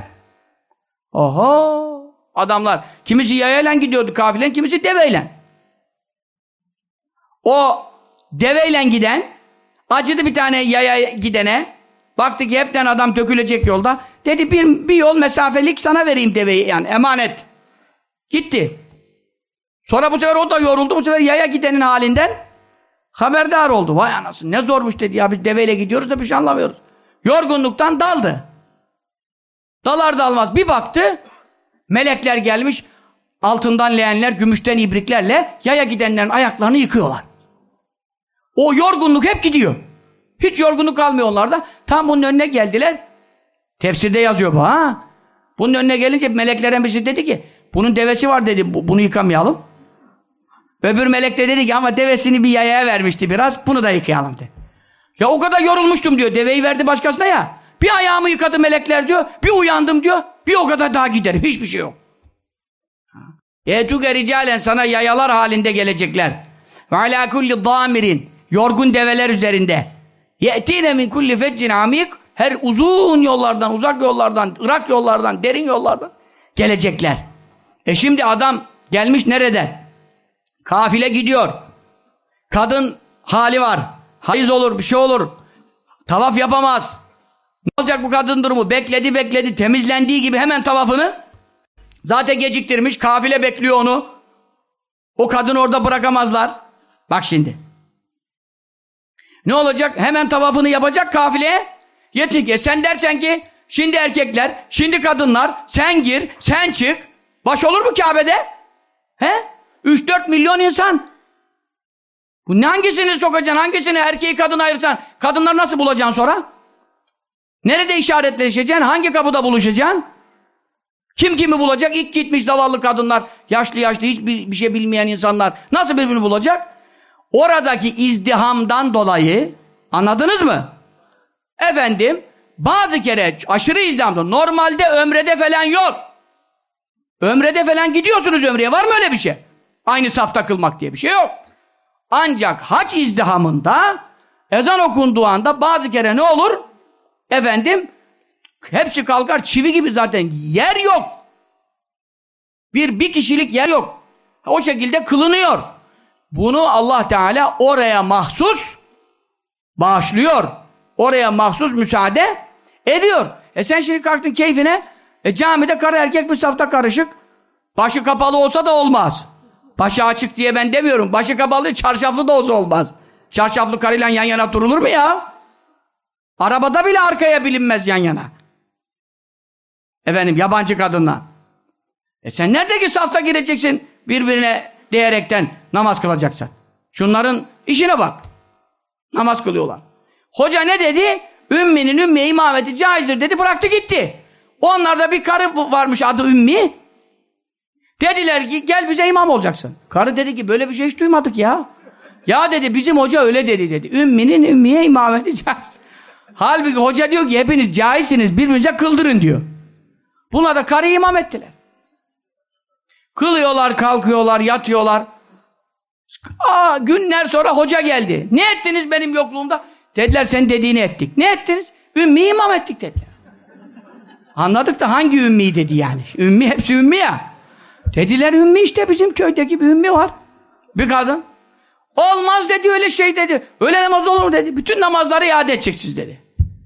Oho! Adamlar kimisi yayayla gidiyordu kafilen, kimisi deveyle. O deveyle giden acıdı bir tane yaya gidene. Baktı ki hepten adam dökülecek yolda. Dedi bir, bir yol mesafelik sana vereyim deveyi yani emanet. Gitti. Sonra bu sefer o da yoruldu. Bu sefer yaya gidenin halinden haberdar oldu. Vay anasını ne zormuş dedi ya biz deveyle gidiyoruz da bir şey anlamıyoruz. Yorgunluktan daldı. Dalar dalmaz bir baktı melekler gelmiş altından leğenler gümüşten ibriklerle yaya gidenlerin ayaklarını yıkıyorlar. O yorgunluk hep gidiyor. Hiç yorgunluk kalmıyor onlarda. Tam bunun önüne geldiler. Tefsirde yazıyor bu ha. Bunun önüne gelince meleklerden birisi dedi ki bunun devesi var dedi bunu yıkamayalım. Öbür melek de dedi ki ama devesini bir yayaya vermişti biraz bunu da yıkayalım dedi. Ya o kadar yorulmuştum diyor. Deveyi verdi başkasına ya. Bir ayağımı yıkadı melekler diyor. Bir uyandım diyor. Bir o kadar daha giderim. Hiçbir şey yok. Yetuke ricalen sana yayalar halinde gelecekler. Ve alâ kulli dâmirin. Yorgun develer üzerinde. Ye'tine min kulli feccin amik. Her uzun yollardan, uzak yollardan, ırak yollardan, derin yollardan gelecekler. E şimdi adam gelmiş nerede? Kafile gidiyor. Kadın hali var. Hayız olur, bir şey olur. Tavaf yapamaz. Ne olacak bu kadın durumu? Bekledi bekledi. Temizlendiği gibi hemen tavafını zaten geciktirmiş. Kafile bekliyor onu. O kadını orada bırakamazlar. Bak şimdi. Ne olacak? Hemen tavafını yapacak kafileye. Yeter ki sen dersen ki şimdi erkekler, şimdi kadınlar, sen gir, sen çık. Baş olur mu Kabe'de? He? 3-4 milyon insan. Bu ne hangisini sokacaksın, hangisini erkeği kadın ayırsan, kadınlar nasıl bulacaksın sonra? Nerede işaretleşeceksin, hangi kapıda buluşacaksın? Kim kimi bulacak? İlk gitmiş zavallı kadınlar, yaşlı yaşlı hiçbir bir şey bilmeyen insanlar nasıl birbirini bulacak? Oradaki izdihamdan dolayı anladınız mı? Efendim bazı kere aşırı izdihamda normalde ömrede falan yok. Ömrede falan gidiyorsunuz ömreye var mı öyle bir şey? Aynı safta kılmak diye bir şey yok. Ancak hac izdihamında ezan okunduğu anda bazı kere ne olur? Efendim hepsi kalkar çivi gibi zaten yer yok. Bir, bir kişilik yer yok. O şekilde kılınıyor. Bunu Allah Teala oraya mahsus bağışlıyor. Oraya mahsus müsaade ediyor. E sen şimdi kalktın keyfine e camide karı erkek bir safta karışık. Başı kapalı olsa da olmaz. Başı açık diye ben demiyorum. Başı kapalı çarşaflı da olsa olmaz. Çarşaflı karıyla yan yana durulur mu ya? Arabada bile arkaya bilinmez yan yana. Efendim yabancı kadınla. E sen neredeki safta gireceksin birbirine diyerekten namaz kılacaksın. Şunların işine bak. Namaz kılıyorlar. Hoca ne dedi? Ümminin ümmeye imameti caizdir dedi bıraktı gitti. Onlarda bir karı varmış adı Ümmi. Dediler ki gel bize imam olacaksın. Karı dedi ki böyle bir şey hiç duymadık ya. Ya dedi bizim hoca öyle dedi dedi. Ümminin ümmiye imameti [LAUGHS] caiz. Halbuki hoca diyor ki hepiniz cahilsiniz birbirinize kıldırın diyor. Buna da karı imam ettiler. Kılıyorlar, kalkıyorlar, yatıyorlar. Aa, günler sonra hoca geldi. Ne ettiniz benim yokluğumda? Dediler sen dediğini ettik. Ne ettiniz? Ümmi imam ettik dediler. Anladık da hangi ümmi dedi yani. Ümmi hepsi ümmi ya. Dediler ümmi işte bizim köydeki bir ümmi var. Bir kadın. Olmaz dedi öyle şey dedi. Öyle namaz olur mu dedi. Bütün namazları iade edeceksiniz dedi.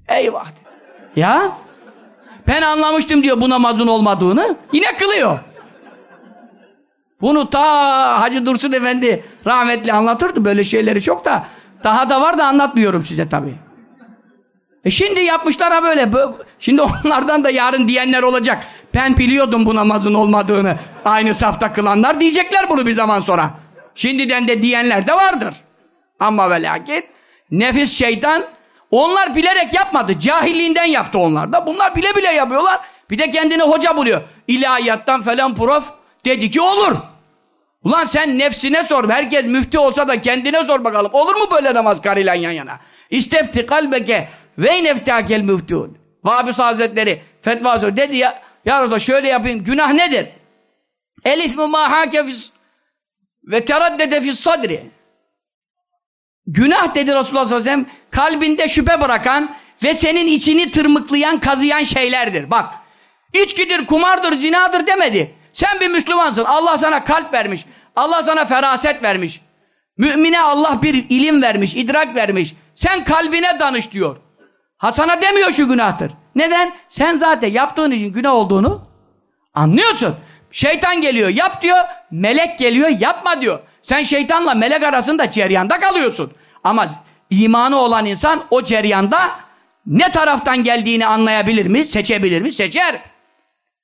Eyvah dedi. Ya ben anlamıştım diyor bu namazın olmadığını. Yine kılıyor. Bunu ta Hacı Dursun Efendi rahmetli anlatırdı böyle şeyleri çok da. Daha da var da anlatmıyorum size tabii. E şimdi yapmışlar ha böyle. Şimdi [LAUGHS] onlardan da yarın diyenler olacak. Ben biliyordum bu namazın olmadığını. Aynı safta kılanlar diyecekler bunu bir zaman sonra. Şimdiden de diyenler de vardır. Ama ve lakin nefis şeytan onlar bilerek yapmadı. Cahilliğinden yaptı onlar da. Bunlar bile bile yapıyorlar. Bir de kendini hoca buluyor. İlahiyattan falan prof dedi ki olur. Ulan sen nefsine sor. Herkes müftü olsa da kendine sor bakalım. Olur mu böyle namaz karıyla yan yana? İstefti kalbeke ve neftakel müftûn. Vabis Hazretleri fetva sor. Dedi ya, ya Resulallah şöyle yapayım. Günah nedir? El ismu ma hake ve teraddede fis sadri. Günah dedi Resulullah sallallahu aleyhi ve sellem kalbinde şüphe bırakan ve senin içini tırmıklayan, kazıyan şeylerdir. Bak, içkidir, kumardır, zinadır demedi. Sen bir Müslümansın. Allah sana kalp vermiş. Allah sana feraset vermiş. Mümine Allah bir ilim vermiş, idrak vermiş. Sen kalbine danış diyor. Ha sana demiyor şu günahtır. Neden? Sen zaten yaptığın için günah olduğunu anlıyorsun. Şeytan geliyor yap diyor. Melek geliyor yapma diyor. Sen şeytanla melek arasında ceryanda kalıyorsun. Ama imanı olan insan o ceryanda ne taraftan geldiğini anlayabilir mi? Seçebilir mi? Seçer.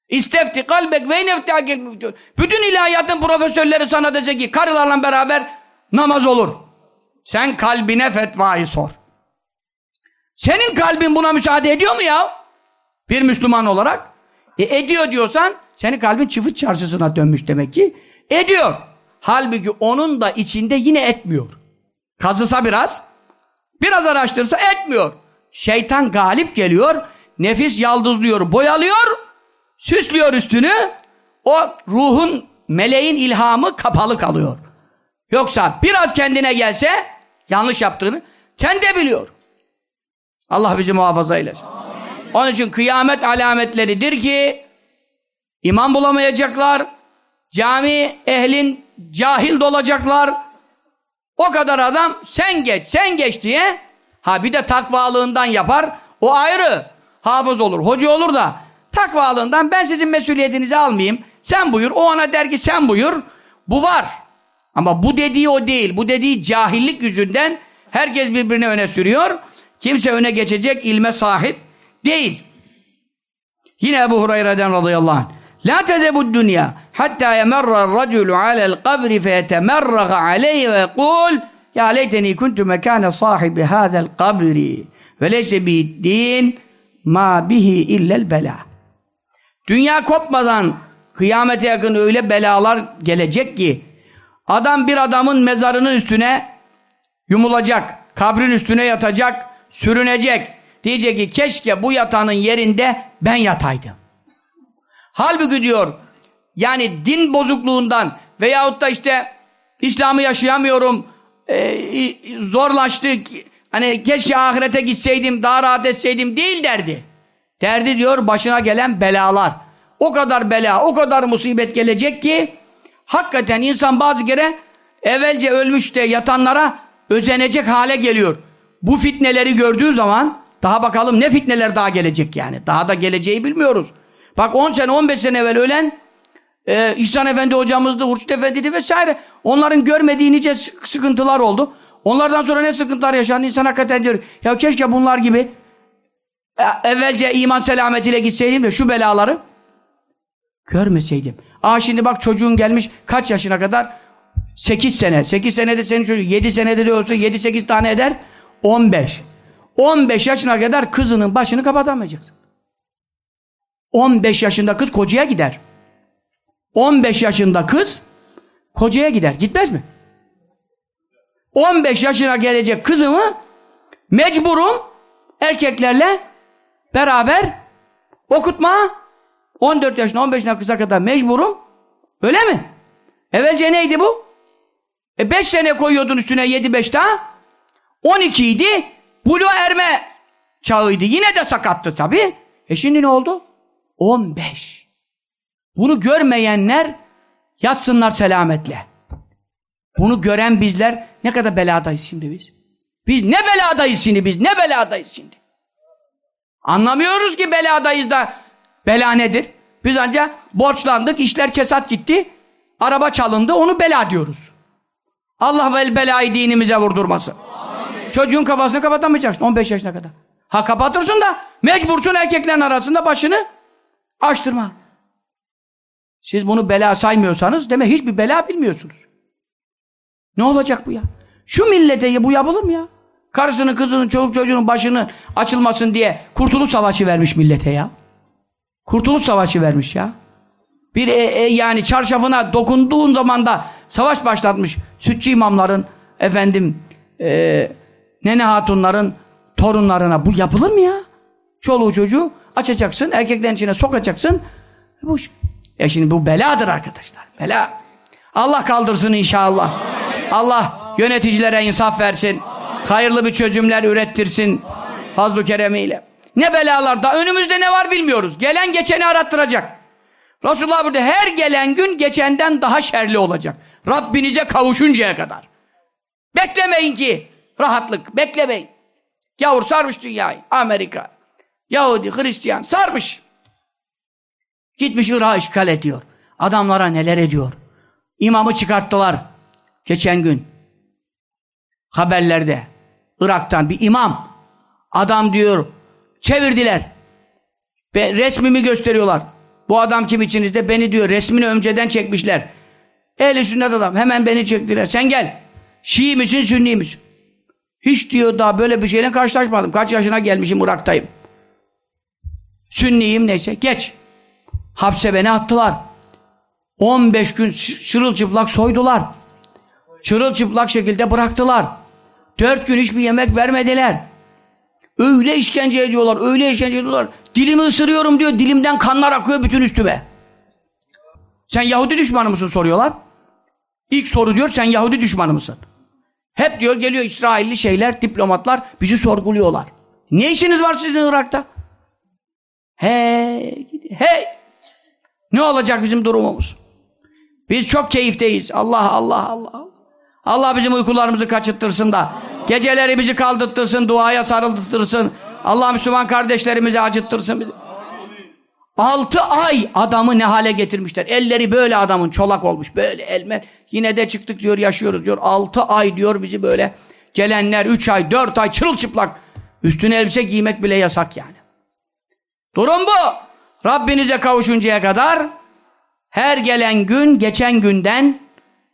İstefti kalbek ve neftakil Bütün ilahiyatın profesörleri sana dese ki karılarla beraber namaz olur. Sen kalbine fetvayı sor. Senin kalbin buna müsaade ediyor mu ya? Bir Müslüman olarak. E ediyor diyorsan senin kalbin çıfıt çarşısına dönmüş demek ki. Ediyor. Halbuki onun da içinde yine etmiyor. Kazısa biraz, biraz araştırsa etmiyor. Şeytan galip geliyor, nefis yaldızlıyor, boyalıyor, süslüyor üstünü, o ruhun, meleğin ilhamı kapalı kalıyor. Yoksa biraz kendine gelse, yanlış yaptığını kendi biliyor. Allah bizi muhafaza eylesin. Onun için kıyamet alametleridir ki, imam bulamayacaklar, cami ehlin cahil dolacaklar. O kadar adam sen geç, sen geç diye ha bir de takvalığından yapar. O ayrı. Hafız olur, hoca olur da takvalığından ben sizin mesuliyetinizi almayayım. Sen buyur. O ona der ki sen buyur. Bu var. Ama bu dediği o değil. Bu dediği cahillik yüzünden Herkes birbirini öne sürüyor. Kimse öne geçecek ilme sahip değil. Yine Ebu Hureyre'den radıyallahu anh. La tedebu dünya hatta yemerra raculu alel kabri feyetemerraga aleyhi ve kul ya leyteni kuntu mekane sahibi hadel kabri ve leyse biddin ma bihi illel bela. Dünya kopmadan kıyamete yakın öyle belalar gelecek ki adam bir adamın mezarının üstüne yumulacak, kabrin üstüne yatacak, sürünecek. Diyecek ki keşke bu yatanın yerinde ben yataydım. Halbuki diyor yani din bozukluğundan veyahut da işte İslam'ı yaşayamıyorum e, zorlaştı hani keşke ahirete gitseydim daha rahat etseydim değil derdi. Derdi diyor başına gelen belalar. O kadar bela, o kadar musibet gelecek ki hakikaten insan bazı kere evvelce ölmüş de yatanlara özenecek hale geliyor. Bu fitneleri gördüğü zaman daha bakalım ne fitneler daha gelecek yani. Daha da geleceği bilmiyoruz. Bak 10 sene 15 sene evvel ölen e, İhsan Efendi hocamızdı, Hurşit Efendi'di vesaire. Onların görmediği nice sıkıntılar oldu. Onlardan sonra ne sıkıntılar yaşandı? İnsan hakikaten diyor ya keşke bunlar gibi evvelce iman selametiyle gitseydim de şu belaları görmeseydim. Aa şimdi bak çocuğun gelmiş kaç yaşına kadar? 8 sene. 8 senede senin çocuk 7 senede de olsa 7-8 tane eder. 15. 15 yaşına kadar kızının başını kapatamayacaksın. 15 yaşında kız kocaya gider. 15 yaşında kız kocaya gider. Gitmez mi? 15 yaşına gelecek kızımı mecburum erkeklerle beraber okutma 14 yaşına 15 yaşına kıza kadar mecburum. Öyle mi? Evvelce neydi bu? E 5 sene koyuyordun üstüne 7-5 daha. 12 idi. Bulu erme çağıydı. Yine de sakattı tabi. E şimdi ne oldu? 15. Bunu görmeyenler yatsınlar selametle. Bunu gören bizler ne kadar beladayız şimdi biz. Biz ne beladayız şimdi biz? Ne beladayız şimdi? Anlamıyoruz ki beladayız da bela nedir? Biz ancak borçlandık, işler kesat gitti, araba çalındı, onu bela diyoruz. Allah vel belayı dinimize vurdurmasın. Amin. Çocuğun kafasını kapatamayacaksın 15 yaşına kadar. Ha kapatırsın da mecbursun erkeklerin arasında başını açtırma. Siz bunu bela saymıyorsanız demek hiçbir bela bilmiyorsunuz. Ne olacak bu ya? Şu millete bu yapılır mı ya? Karısının, kızının, çoluk çocuğunun başını açılmasın diye kurtuluş savaşı vermiş millete ya. Kurtuluş savaşı vermiş ya. Bir e, e, yani çarşafına dokunduğun zaman da savaş başlatmış. Sütçü imamların, efendim, e, nene hatunların torunlarına. Bu yapılır mı ya? Çoluğu çocuğu açacaksın, erkeklerin içine sokacaksın. Bu, e şimdi bu beladır arkadaşlar. Bela. Allah kaldırsın inşallah. Allah yöneticilere insaf versin. Hayırlı bir çözümler ürettirsin. Fazl-ı keremiyle. Ne belalarda önümüzde ne var bilmiyoruz. Gelen geçeni arattıracak. Resulullah burada her gelen gün geçenden daha şerli olacak. Rabbinize kavuşuncaya kadar. Beklemeyin ki rahatlık. Beklemeyin. Gavur sarmış dünyayı. Amerika, Yahudi, Hristiyan sarmış. Gitmiş Irak'ı işgal ediyor. Adamlara neler ediyor. İmamı çıkarttılar. Geçen gün. Haberlerde. Irak'tan bir imam. Adam diyor çevirdiler. Ve resmimi gösteriyorlar. Bu adam kim içinizde? Beni diyor. Resmini önceden çekmişler. Ehli sünnet adam. Hemen beni çektiler. Sen gel. Şii misin, Sünni misin? Hiç diyor daha böyle bir şeyle karşılaşmadım. Kaç yaşına gelmişim Irak'tayım. Sünniyim neyse. Geç. Hapse beni attılar. 15 gün çırılçıplak soydular. Çırılçıplak şekilde bıraktılar. 4 gün hiçbir yemek vermediler. Öyle işkence ediyorlar, öyle işkence ediyorlar. Dilimi ısırıyorum diyor, dilimden kanlar akıyor bütün üstüme. Sen Yahudi düşmanı mısın soruyorlar. İlk soru diyor, sen Yahudi düşmanı mısın? Hep diyor geliyor İsrailli şeyler, diplomatlar bizi sorguluyorlar. Ne işiniz var sizin Irak'ta? Hey, hey! Ne olacak bizim durumumuz? Biz çok keyifteyiz. Allah, Allah, Allah. Allah bizim uykularımızı kaçırttırsın da Geceleri bizi kaldırtırsın, duaya sarıltırsın. Allah Müslüman kardeşlerimizi acıttırsın. Bizi. Altı ay adamı ne hale getirmişler. Elleri böyle adamın çolak olmuş. Böyle elme. Yine de çıktık diyor yaşıyoruz diyor. Altı ay diyor bizi böyle Gelenler üç ay, dört ay çırılçıplak. Üstüne elbise giymek bile yasak yani. Durum bu. Rabbinize kavuşuncaya kadar her gelen gün geçen günden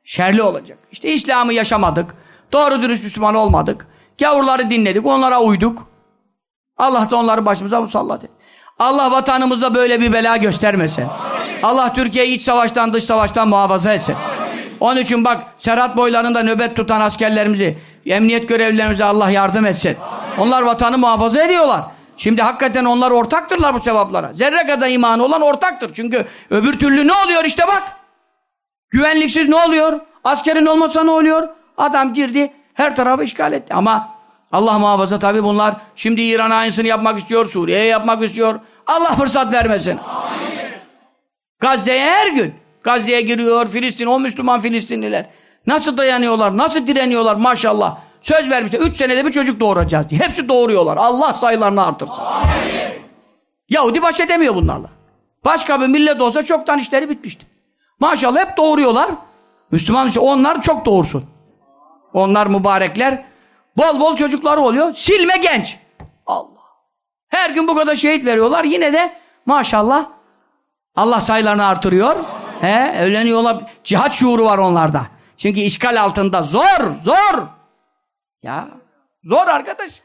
şerli olacak. İşte İslam'ı yaşamadık. Doğru dürüst Müslüman olmadık. Gavurları dinledik, onlara uyduk. Allah da onları başımıza musallat et. Allah vatanımıza böyle bir bela göstermesin. Allah Türkiye'yi iç savaştan dış savaştan muhafaza etsin. Onun için bak Serhat boylarında nöbet tutan askerlerimizi, emniyet görevlilerimize Allah yardım etsin. Onlar vatanı muhafaza ediyorlar. Şimdi hakikaten onlar ortaktırlar bu sevaplara. Zerre kadar imanı olan ortaktır. Çünkü öbür türlü ne oluyor işte bak. Güvenliksiz ne oluyor? Askerin olmasa ne oluyor? Adam girdi her tarafı işgal etti. Ama Allah muhafaza tabi bunlar şimdi İran aynısını yapmak istiyor, Suriye'ye yapmak istiyor. Allah fırsat vermesin. Gazze'ye her gün. Gazze'ye giriyor Filistin, o Müslüman Filistinliler. Nasıl dayanıyorlar, nasıl direniyorlar maşallah. Söz vermişler. Üç senede bir çocuk doğuracağız diye. Hepsi doğuruyorlar. Allah sayılarını artırsın. Amin. Yahudi baş edemiyor bunlarla. Başka bir millet olsa çoktan işleri bitmişti. Maşallah hep doğuruyorlar. Müslüman işte onlar çok doğursun. Onlar mübarekler. Bol bol çocukları oluyor. Silme genç. Allah. Her gün bu kadar şehit veriyorlar. Yine de maşallah Allah sayılarını artırıyor. He, evleniyorlar. Cihat şuuru var onlarda. Çünkü işgal altında zor, zor. Ya zor arkadaş.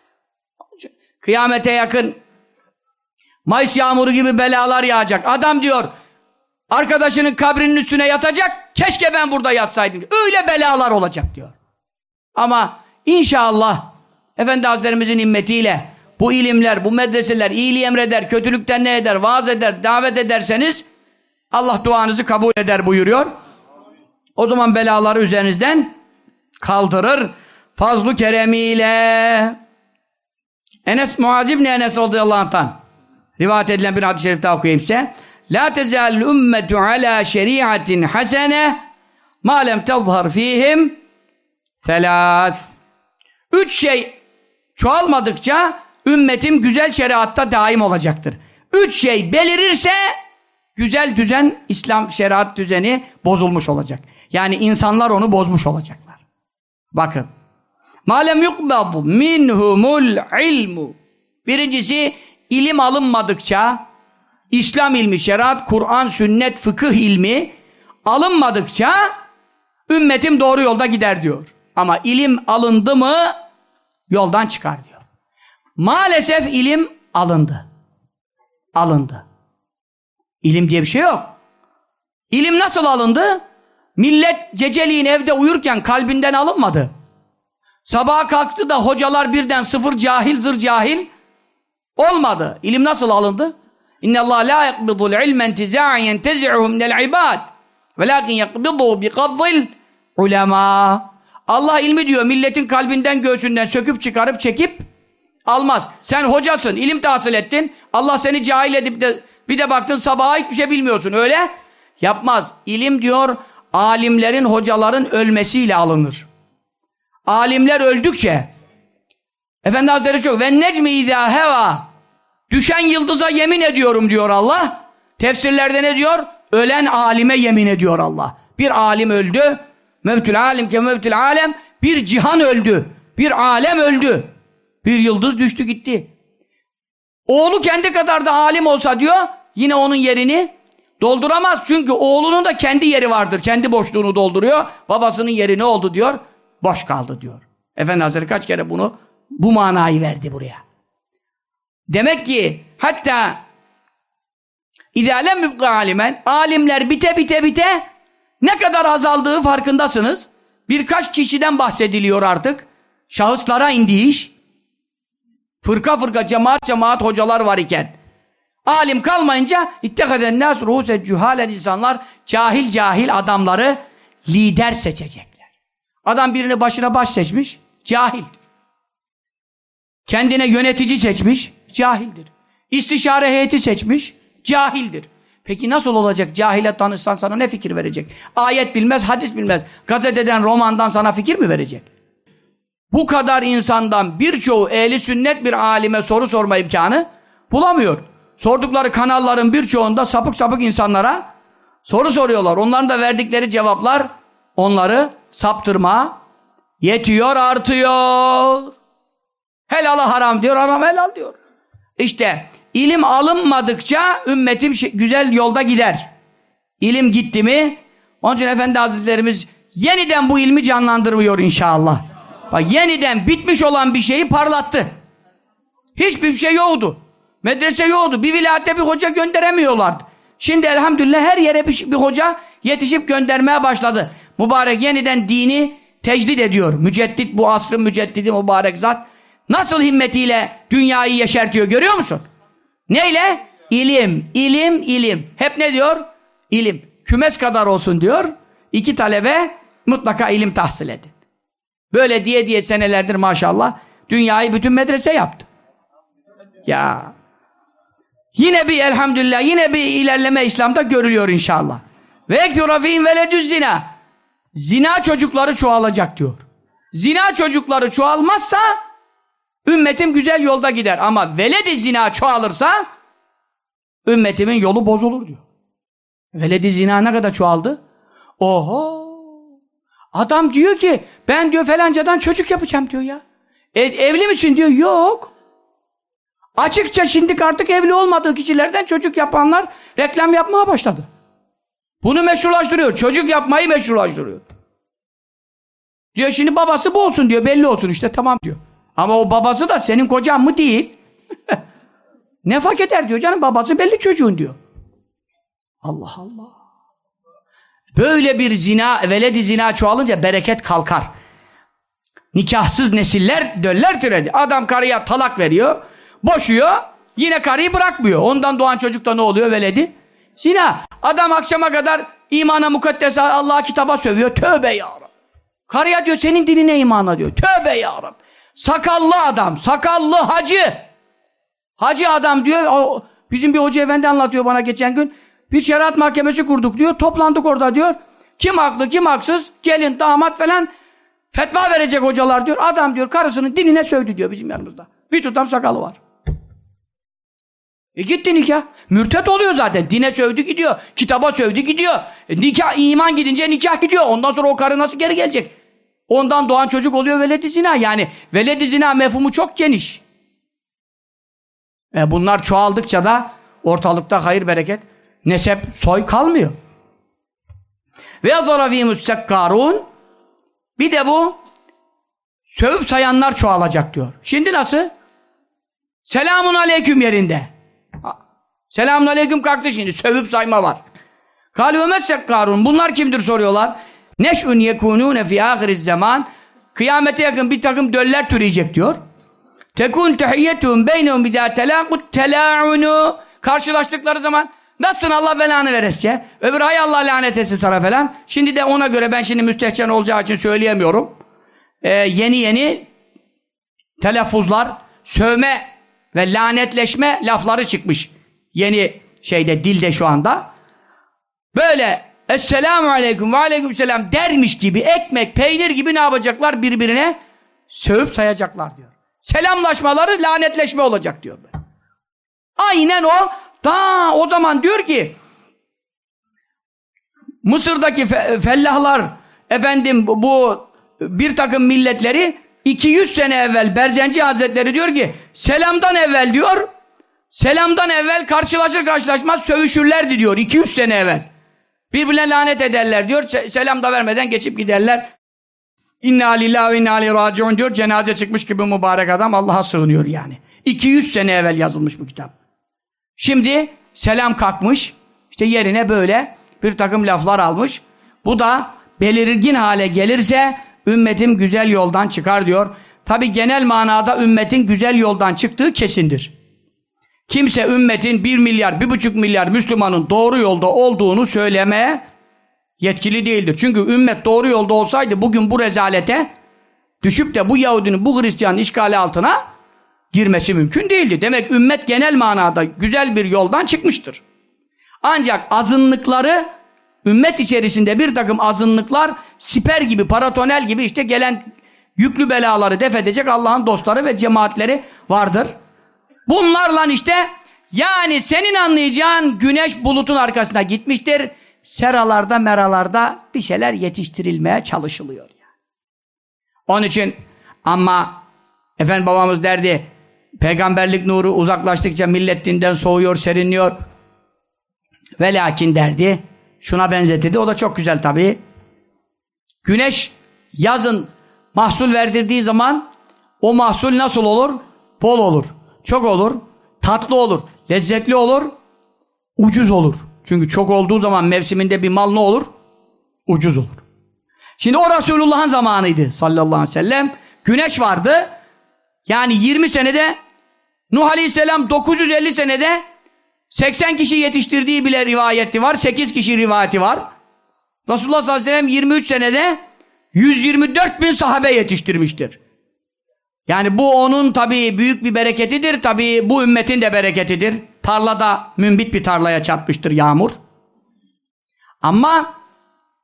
Kıyamete yakın Mayıs yağmuru gibi belalar yağacak. Adam diyor arkadaşının kabrinin üstüne yatacak. Keşke ben burada yatsaydım. Öyle belalar olacak diyor. Ama inşallah Efendi Hazretlerimizin himmetiyle bu ilimler, bu medreseler iyiliği emreder, kötülükten ne eder, vaaz eder, davet ederseniz Allah duanızı kabul eder buyuruyor. O zaman belaları üzerinizden kaldırır fazlu keremiyle Enes Muaz İbni Enes radıyallahu anh'tan rivayet edilen bir hadis-i şerifte okuyayım size. La tezal ümmetu ala şeriatin hasene ma lem tezhar fihim felâth. Üç şey çoğalmadıkça ümmetim güzel şeriatta daim olacaktır. Üç şey belirirse güzel düzen, İslam şeriat düzeni bozulmuş olacak. Yani insanlar onu bozmuş olacaklar. Bakın. Malem yukbadu minhumul ilmu. Birincisi ilim alınmadıkça İslam ilmi, şeriat, Kur'an, sünnet, fıkıh ilmi alınmadıkça ümmetim doğru yolda gider diyor. Ama ilim alındı mı yoldan çıkar diyor. Maalesef ilim alındı. Alındı. İlim diye bir şey yok. İlim nasıl alındı? Millet geceliğin evde uyurken kalbinden alınmadı. Sabaha kalktı da hocalar birden sıfır cahil zır cahil olmadı. İlim nasıl alındı? İnne Allah la yakbidul ilmen tiza'en yentezi'uhu minel ibad velakin yakbiduhu bi kabzil ulema. Allah ilmi diyor milletin kalbinden göğsünden söküp çıkarıp çekip almaz. Sen hocasın, ilim tahsil ettin. Allah seni cahil edip de bir de baktın sabaha hiçbir şey bilmiyorsun öyle. Yapmaz. İlim diyor alimlerin, hocaların ölmesiyle alınır. Alimler öldükçe Efendi Hazretleri çok ve necmi izâ heva düşen yıldıza yemin ediyorum diyor Allah. Tefsirlerde ne diyor? Ölen alime yemin ediyor Allah. Bir alim öldü. Mevtül alim ke mevtül alem. Bir cihan öldü. Bir alem öldü. Bir yıldız düştü gitti. Oğlu kendi kadar da alim olsa diyor yine onun yerini dolduramaz. Çünkü oğlunun da kendi yeri vardır. Kendi boşluğunu dolduruyor. Babasının yeri ne oldu diyor? Boş kaldı diyor. Efendi Hazretleri kaç kere bunu bu manayı verdi buraya. Demek ki hatta İzâlem mübgâ alimen alimler bite bite bite ne kadar azaldığı farkındasınız. Birkaç kişiden bahsediliyor artık. Şahıslara indi iş. Fırka fırka cemaat cemaat hocalar var iken. Alim kalmayınca ittekaden nas ruhuse cühalen insanlar cahil cahil adamları lider seçecekler. Adam birini başına baş seçmiş, cahil. Kendine yönetici seçmiş, cahildir. İstişare heyeti seçmiş, cahildir. Peki nasıl olacak? Cahile tanışsan sana ne fikir verecek? Ayet bilmez, hadis bilmez. Gazeteden, romandan sana fikir mi verecek? Bu kadar insandan birçoğu ehli sünnet bir alime soru sorma imkanı bulamıyor. Sordukları kanalların birçoğunda sapık sapık insanlara soru soruyorlar. Onların da verdikleri cevaplar onları saptırma, Yetiyor artıyor. Helala haram diyor, haram helal diyor. İşte ilim alınmadıkça ümmetim güzel yolda gider. İlim gitti mi? Onun için Efendi Hazretlerimiz yeniden bu ilmi canlandırmıyor inşallah. Bak yeniden bitmiş olan bir şeyi parlattı. Hiçbir şey yoktu. Medrese yoktu. Bir vilayette bir hoca gönderemiyorlardı. Şimdi elhamdülillah her yere bir, bir hoca yetişip göndermeye başladı. Mübarek yeniden dini tecdit ediyor. Müceddit bu asrın müceddidi mübarek zat. Nasıl himmetiyle dünyayı yeşertiyor görüyor musun? Neyle? İlim, ilim, ilim. Hep ne diyor? İlim. Kümes kadar olsun diyor. İki talebe mutlaka ilim tahsil edin. Böyle diye diye senelerdir maşallah dünyayı bütün medrese yaptı. Ya. Yine bir elhamdülillah yine bir ilerleme İslam'da görülüyor inşallah. Ve ekturafîn veledüz zina. Zina çocukları çoğalacak diyor. Zina çocukları çoğalmazsa ümmetim güzel yolda gider. Ama veledi zina çoğalırsa ümmetimin yolu bozulur diyor. Veledi zina ne kadar çoğaldı? Oho! Adam diyor ki ben diyor falancadan çocuk yapacağım diyor ya. E, evli misin diyor. Yok. Açıkça şimdi artık evli olmadığı kişilerden çocuk yapanlar reklam yapmaya başladı. Bunu meşrulaştırıyor. Çocuk yapmayı meşrulaştırıyor. Diyor şimdi babası bu olsun diyor. Belli olsun işte tamam diyor. Ama o babası da senin kocan mı değil. [LAUGHS] ne fark eder diyor canım babası belli çocuğun diyor. Allah Allah. Böyle bir zina, veledi zina çoğalınca bereket kalkar. Nikahsız nesiller döller türedi. Adam karıya talak veriyor, boşuyor, yine karıyı bırakmıyor. Ondan doğan çocukta ne oluyor veledi? Zina. Adam akşama kadar imana mukaddes Allah'a kitaba sövüyor. Tövbe ya Rab. Karıya diyor senin dinine imana diyor. Tövbe ya. Sakallı adam, sakallı hacı. Hacı adam diyor, o, bizim bir hoca efendi anlatıyor bana geçen gün. Bir şeriat mahkemesi kurduk diyor. Toplandık orada diyor. Kim haklı kim haksız? Gelin damat falan fetva verecek hocalar diyor. Adam diyor karısının dinine sövdü diyor bizim yanımızda. Bir tutam sakalı var. E gitti nikah. Mürtet oluyor zaten. Dine sövdü gidiyor. Kitaba sövdü gidiyor. E nikah, iman gidince nikah gidiyor. Ondan sonra o karı nasıl geri gelecek? Ondan doğan çocuk oluyor veledi zina. Yani veledi zina mefhumu çok geniş. E bunlar çoğaldıkça da ortalıkta hayır bereket nesep, soy kalmıyor. Ve zarafîmüs sekkarun bir de bu sövüp sayanlar çoğalacak diyor. Şimdi nasıl? Selamun aleyküm yerinde. Selamun aleyküm kalktı şimdi. Sövüp sayma var. Kâlû sekkarun. Bunlar kimdir soruyorlar. Neş'un yekûnûne fî âhiriz zaman. Kıyamete yakın bir takım döller türeyecek diyor. Tekun tehiyyetuhum beynehum bidâ telâkut telâ'unu. Karşılaştıkları zaman Nasılsın Allah belanı veresce? Öbür hay Allah lanet etsin sana falan. Şimdi de ona göre ben şimdi müstehcen olacağı için söyleyemiyorum. Ee, yeni yeni telaffuzlar, sövme ve lanetleşme lafları çıkmış. Yeni şeyde, dilde şu anda. Böyle Esselamu Aleyküm ve Aleyküm Selam dermiş gibi ekmek, peynir gibi ne yapacaklar birbirine? Sövüp sayacaklar diyor. Selamlaşmaları lanetleşme olacak diyor. Aynen o Ta o zaman diyor ki Mısır'daki fe fellahlar efendim bu bir takım milletleri 200 sene evvel Berzenci Hazretleri diyor ki selamdan evvel diyor selamdan evvel karşılaşır karşılaşmaz sövüşürlerdi diyor 200 sene evvel. Birbirine lanet ederler diyor. Selam da vermeden geçip giderler. İnna lillahi ve inna aleyhi diyor. Cenaze çıkmış gibi mübarek adam Allah'a sığınıyor yani. 200 sene evvel yazılmış bu kitap. Şimdi selam kalkmış, işte yerine böyle bir takım laflar almış. Bu da belirgin hale gelirse ümmetim güzel yoldan çıkar diyor. Tabi genel manada ümmetin güzel yoldan çıktığı kesindir. Kimse ümmetin bir milyar, bir buçuk milyar Müslümanın doğru yolda olduğunu söylemeye yetkili değildir. Çünkü ümmet doğru yolda olsaydı bugün bu rezalete düşüp de bu Yahudinin, bu Hristiyanın işgali altına girmesi mümkün değildi. Demek ümmet genel manada güzel bir yoldan çıkmıştır. Ancak azınlıkları ümmet içerisinde bir takım azınlıklar siper gibi, paratonel gibi işte gelen yüklü belaları def edecek Allah'ın dostları ve cemaatleri vardır. Bunlarla işte yani senin anlayacağın güneş bulutun arkasına gitmiştir. Seralarda, meralarda bir şeyler yetiştirilmeye çalışılıyor. Yani. Onun için ama Efendi babamız derdi peygamberlik nuru uzaklaştıkça millet dinden soğuyor, serinliyor. Ve lakin derdi şuna benzetirdi. O da çok güzel tabii. Güneş yazın mahsul verdirdiği zaman o mahsul nasıl olur? Bol olur. Çok olur. Tatlı olur. Lezzetli olur. Ucuz olur. Çünkü çok olduğu zaman mevsiminde bir mal ne olur? Ucuz olur. Şimdi o Resulullah'ın zamanıydı sallallahu aleyhi ve sellem. Güneş vardı. Yani 20 senede Nuh Aleyhisselam 950 senede 80 kişi yetiştirdiği bile rivayeti var. 8 kişi rivayeti var. Resulullah sallallahu aleyhi ve sellem 23 senede 124 bin sahabe yetiştirmiştir. Yani bu onun tabii büyük bir bereketidir. Tabii bu ümmetin de bereketidir. Tarlada mümbit bir tarlaya çatmıştır yağmur. Ama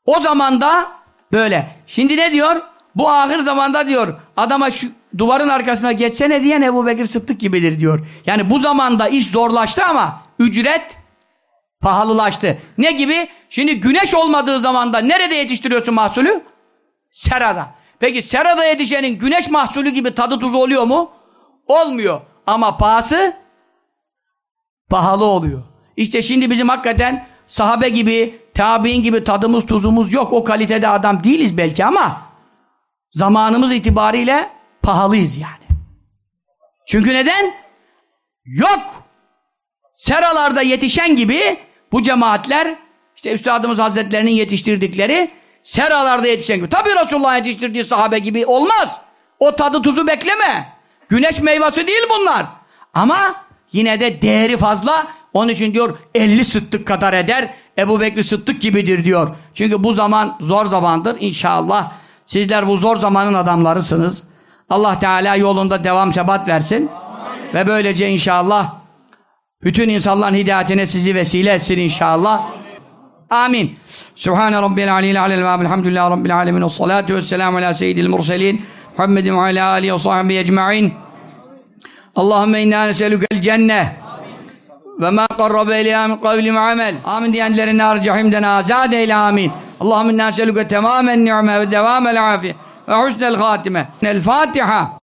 o zamanda böyle. Şimdi ne diyor? Bu ahir zamanda diyor adama şu duvarın arkasına geçsene diyen Ebu Bekir Sıddık gibidir diyor. Yani bu zamanda iş zorlaştı ama ücret pahalılaştı. Ne gibi? Şimdi güneş olmadığı zamanda nerede yetiştiriyorsun mahsulü? Serada. Peki serada yetişenin güneş mahsulü gibi tadı tuzu oluyor mu? Olmuyor. Ama pahası pahalı oluyor. İşte şimdi bizim hakikaten sahabe gibi, tabi'in gibi tadımız tuzumuz yok. O kalitede adam değiliz belki ama zamanımız itibariyle pahalıyız yani. Çünkü neden? Yok. Seralarda yetişen gibi bu cemaatler işte Üstadımız Hazretlerinin yetiştirdikleri seralarda yetişen gibi. Tabi Resulullah yetiştirdiği sahabe gibi olmaz. O tadı tuzu bekleme. Güneş meyvesi değil bunlar. Ama yine de değeri fazla. Onun için diyor 50 sıttık kadar eder. Ebu Bekri sıttık gibidir diyor. Çünkü bu zaman zor zamandır. İnşallah sizler bu zor zamanın adamlarısınız. Allah Teala yolunda devam sebat versin. Amin. Ve böylece inşallah bütün insanların hidayetine sizi vesile etsin inşallah. Amin. Sübhane Rabbil aleyhi alel ve elhamdülillahi Rabbil alemin. ve salatu ve selamu ala seyyidil murselin. Muhammedin ve ala alihi ve sahbihi ecma'in. Allahümme inna neselükel cenne ve ma qarrabe ileyha min kavli ve amel. Amin diyenlerin nar cehimden azad eyle amin. Allahümme inna neselüke temamen ni'me ve devamel afiye ve husnel hatime. El Fatiha.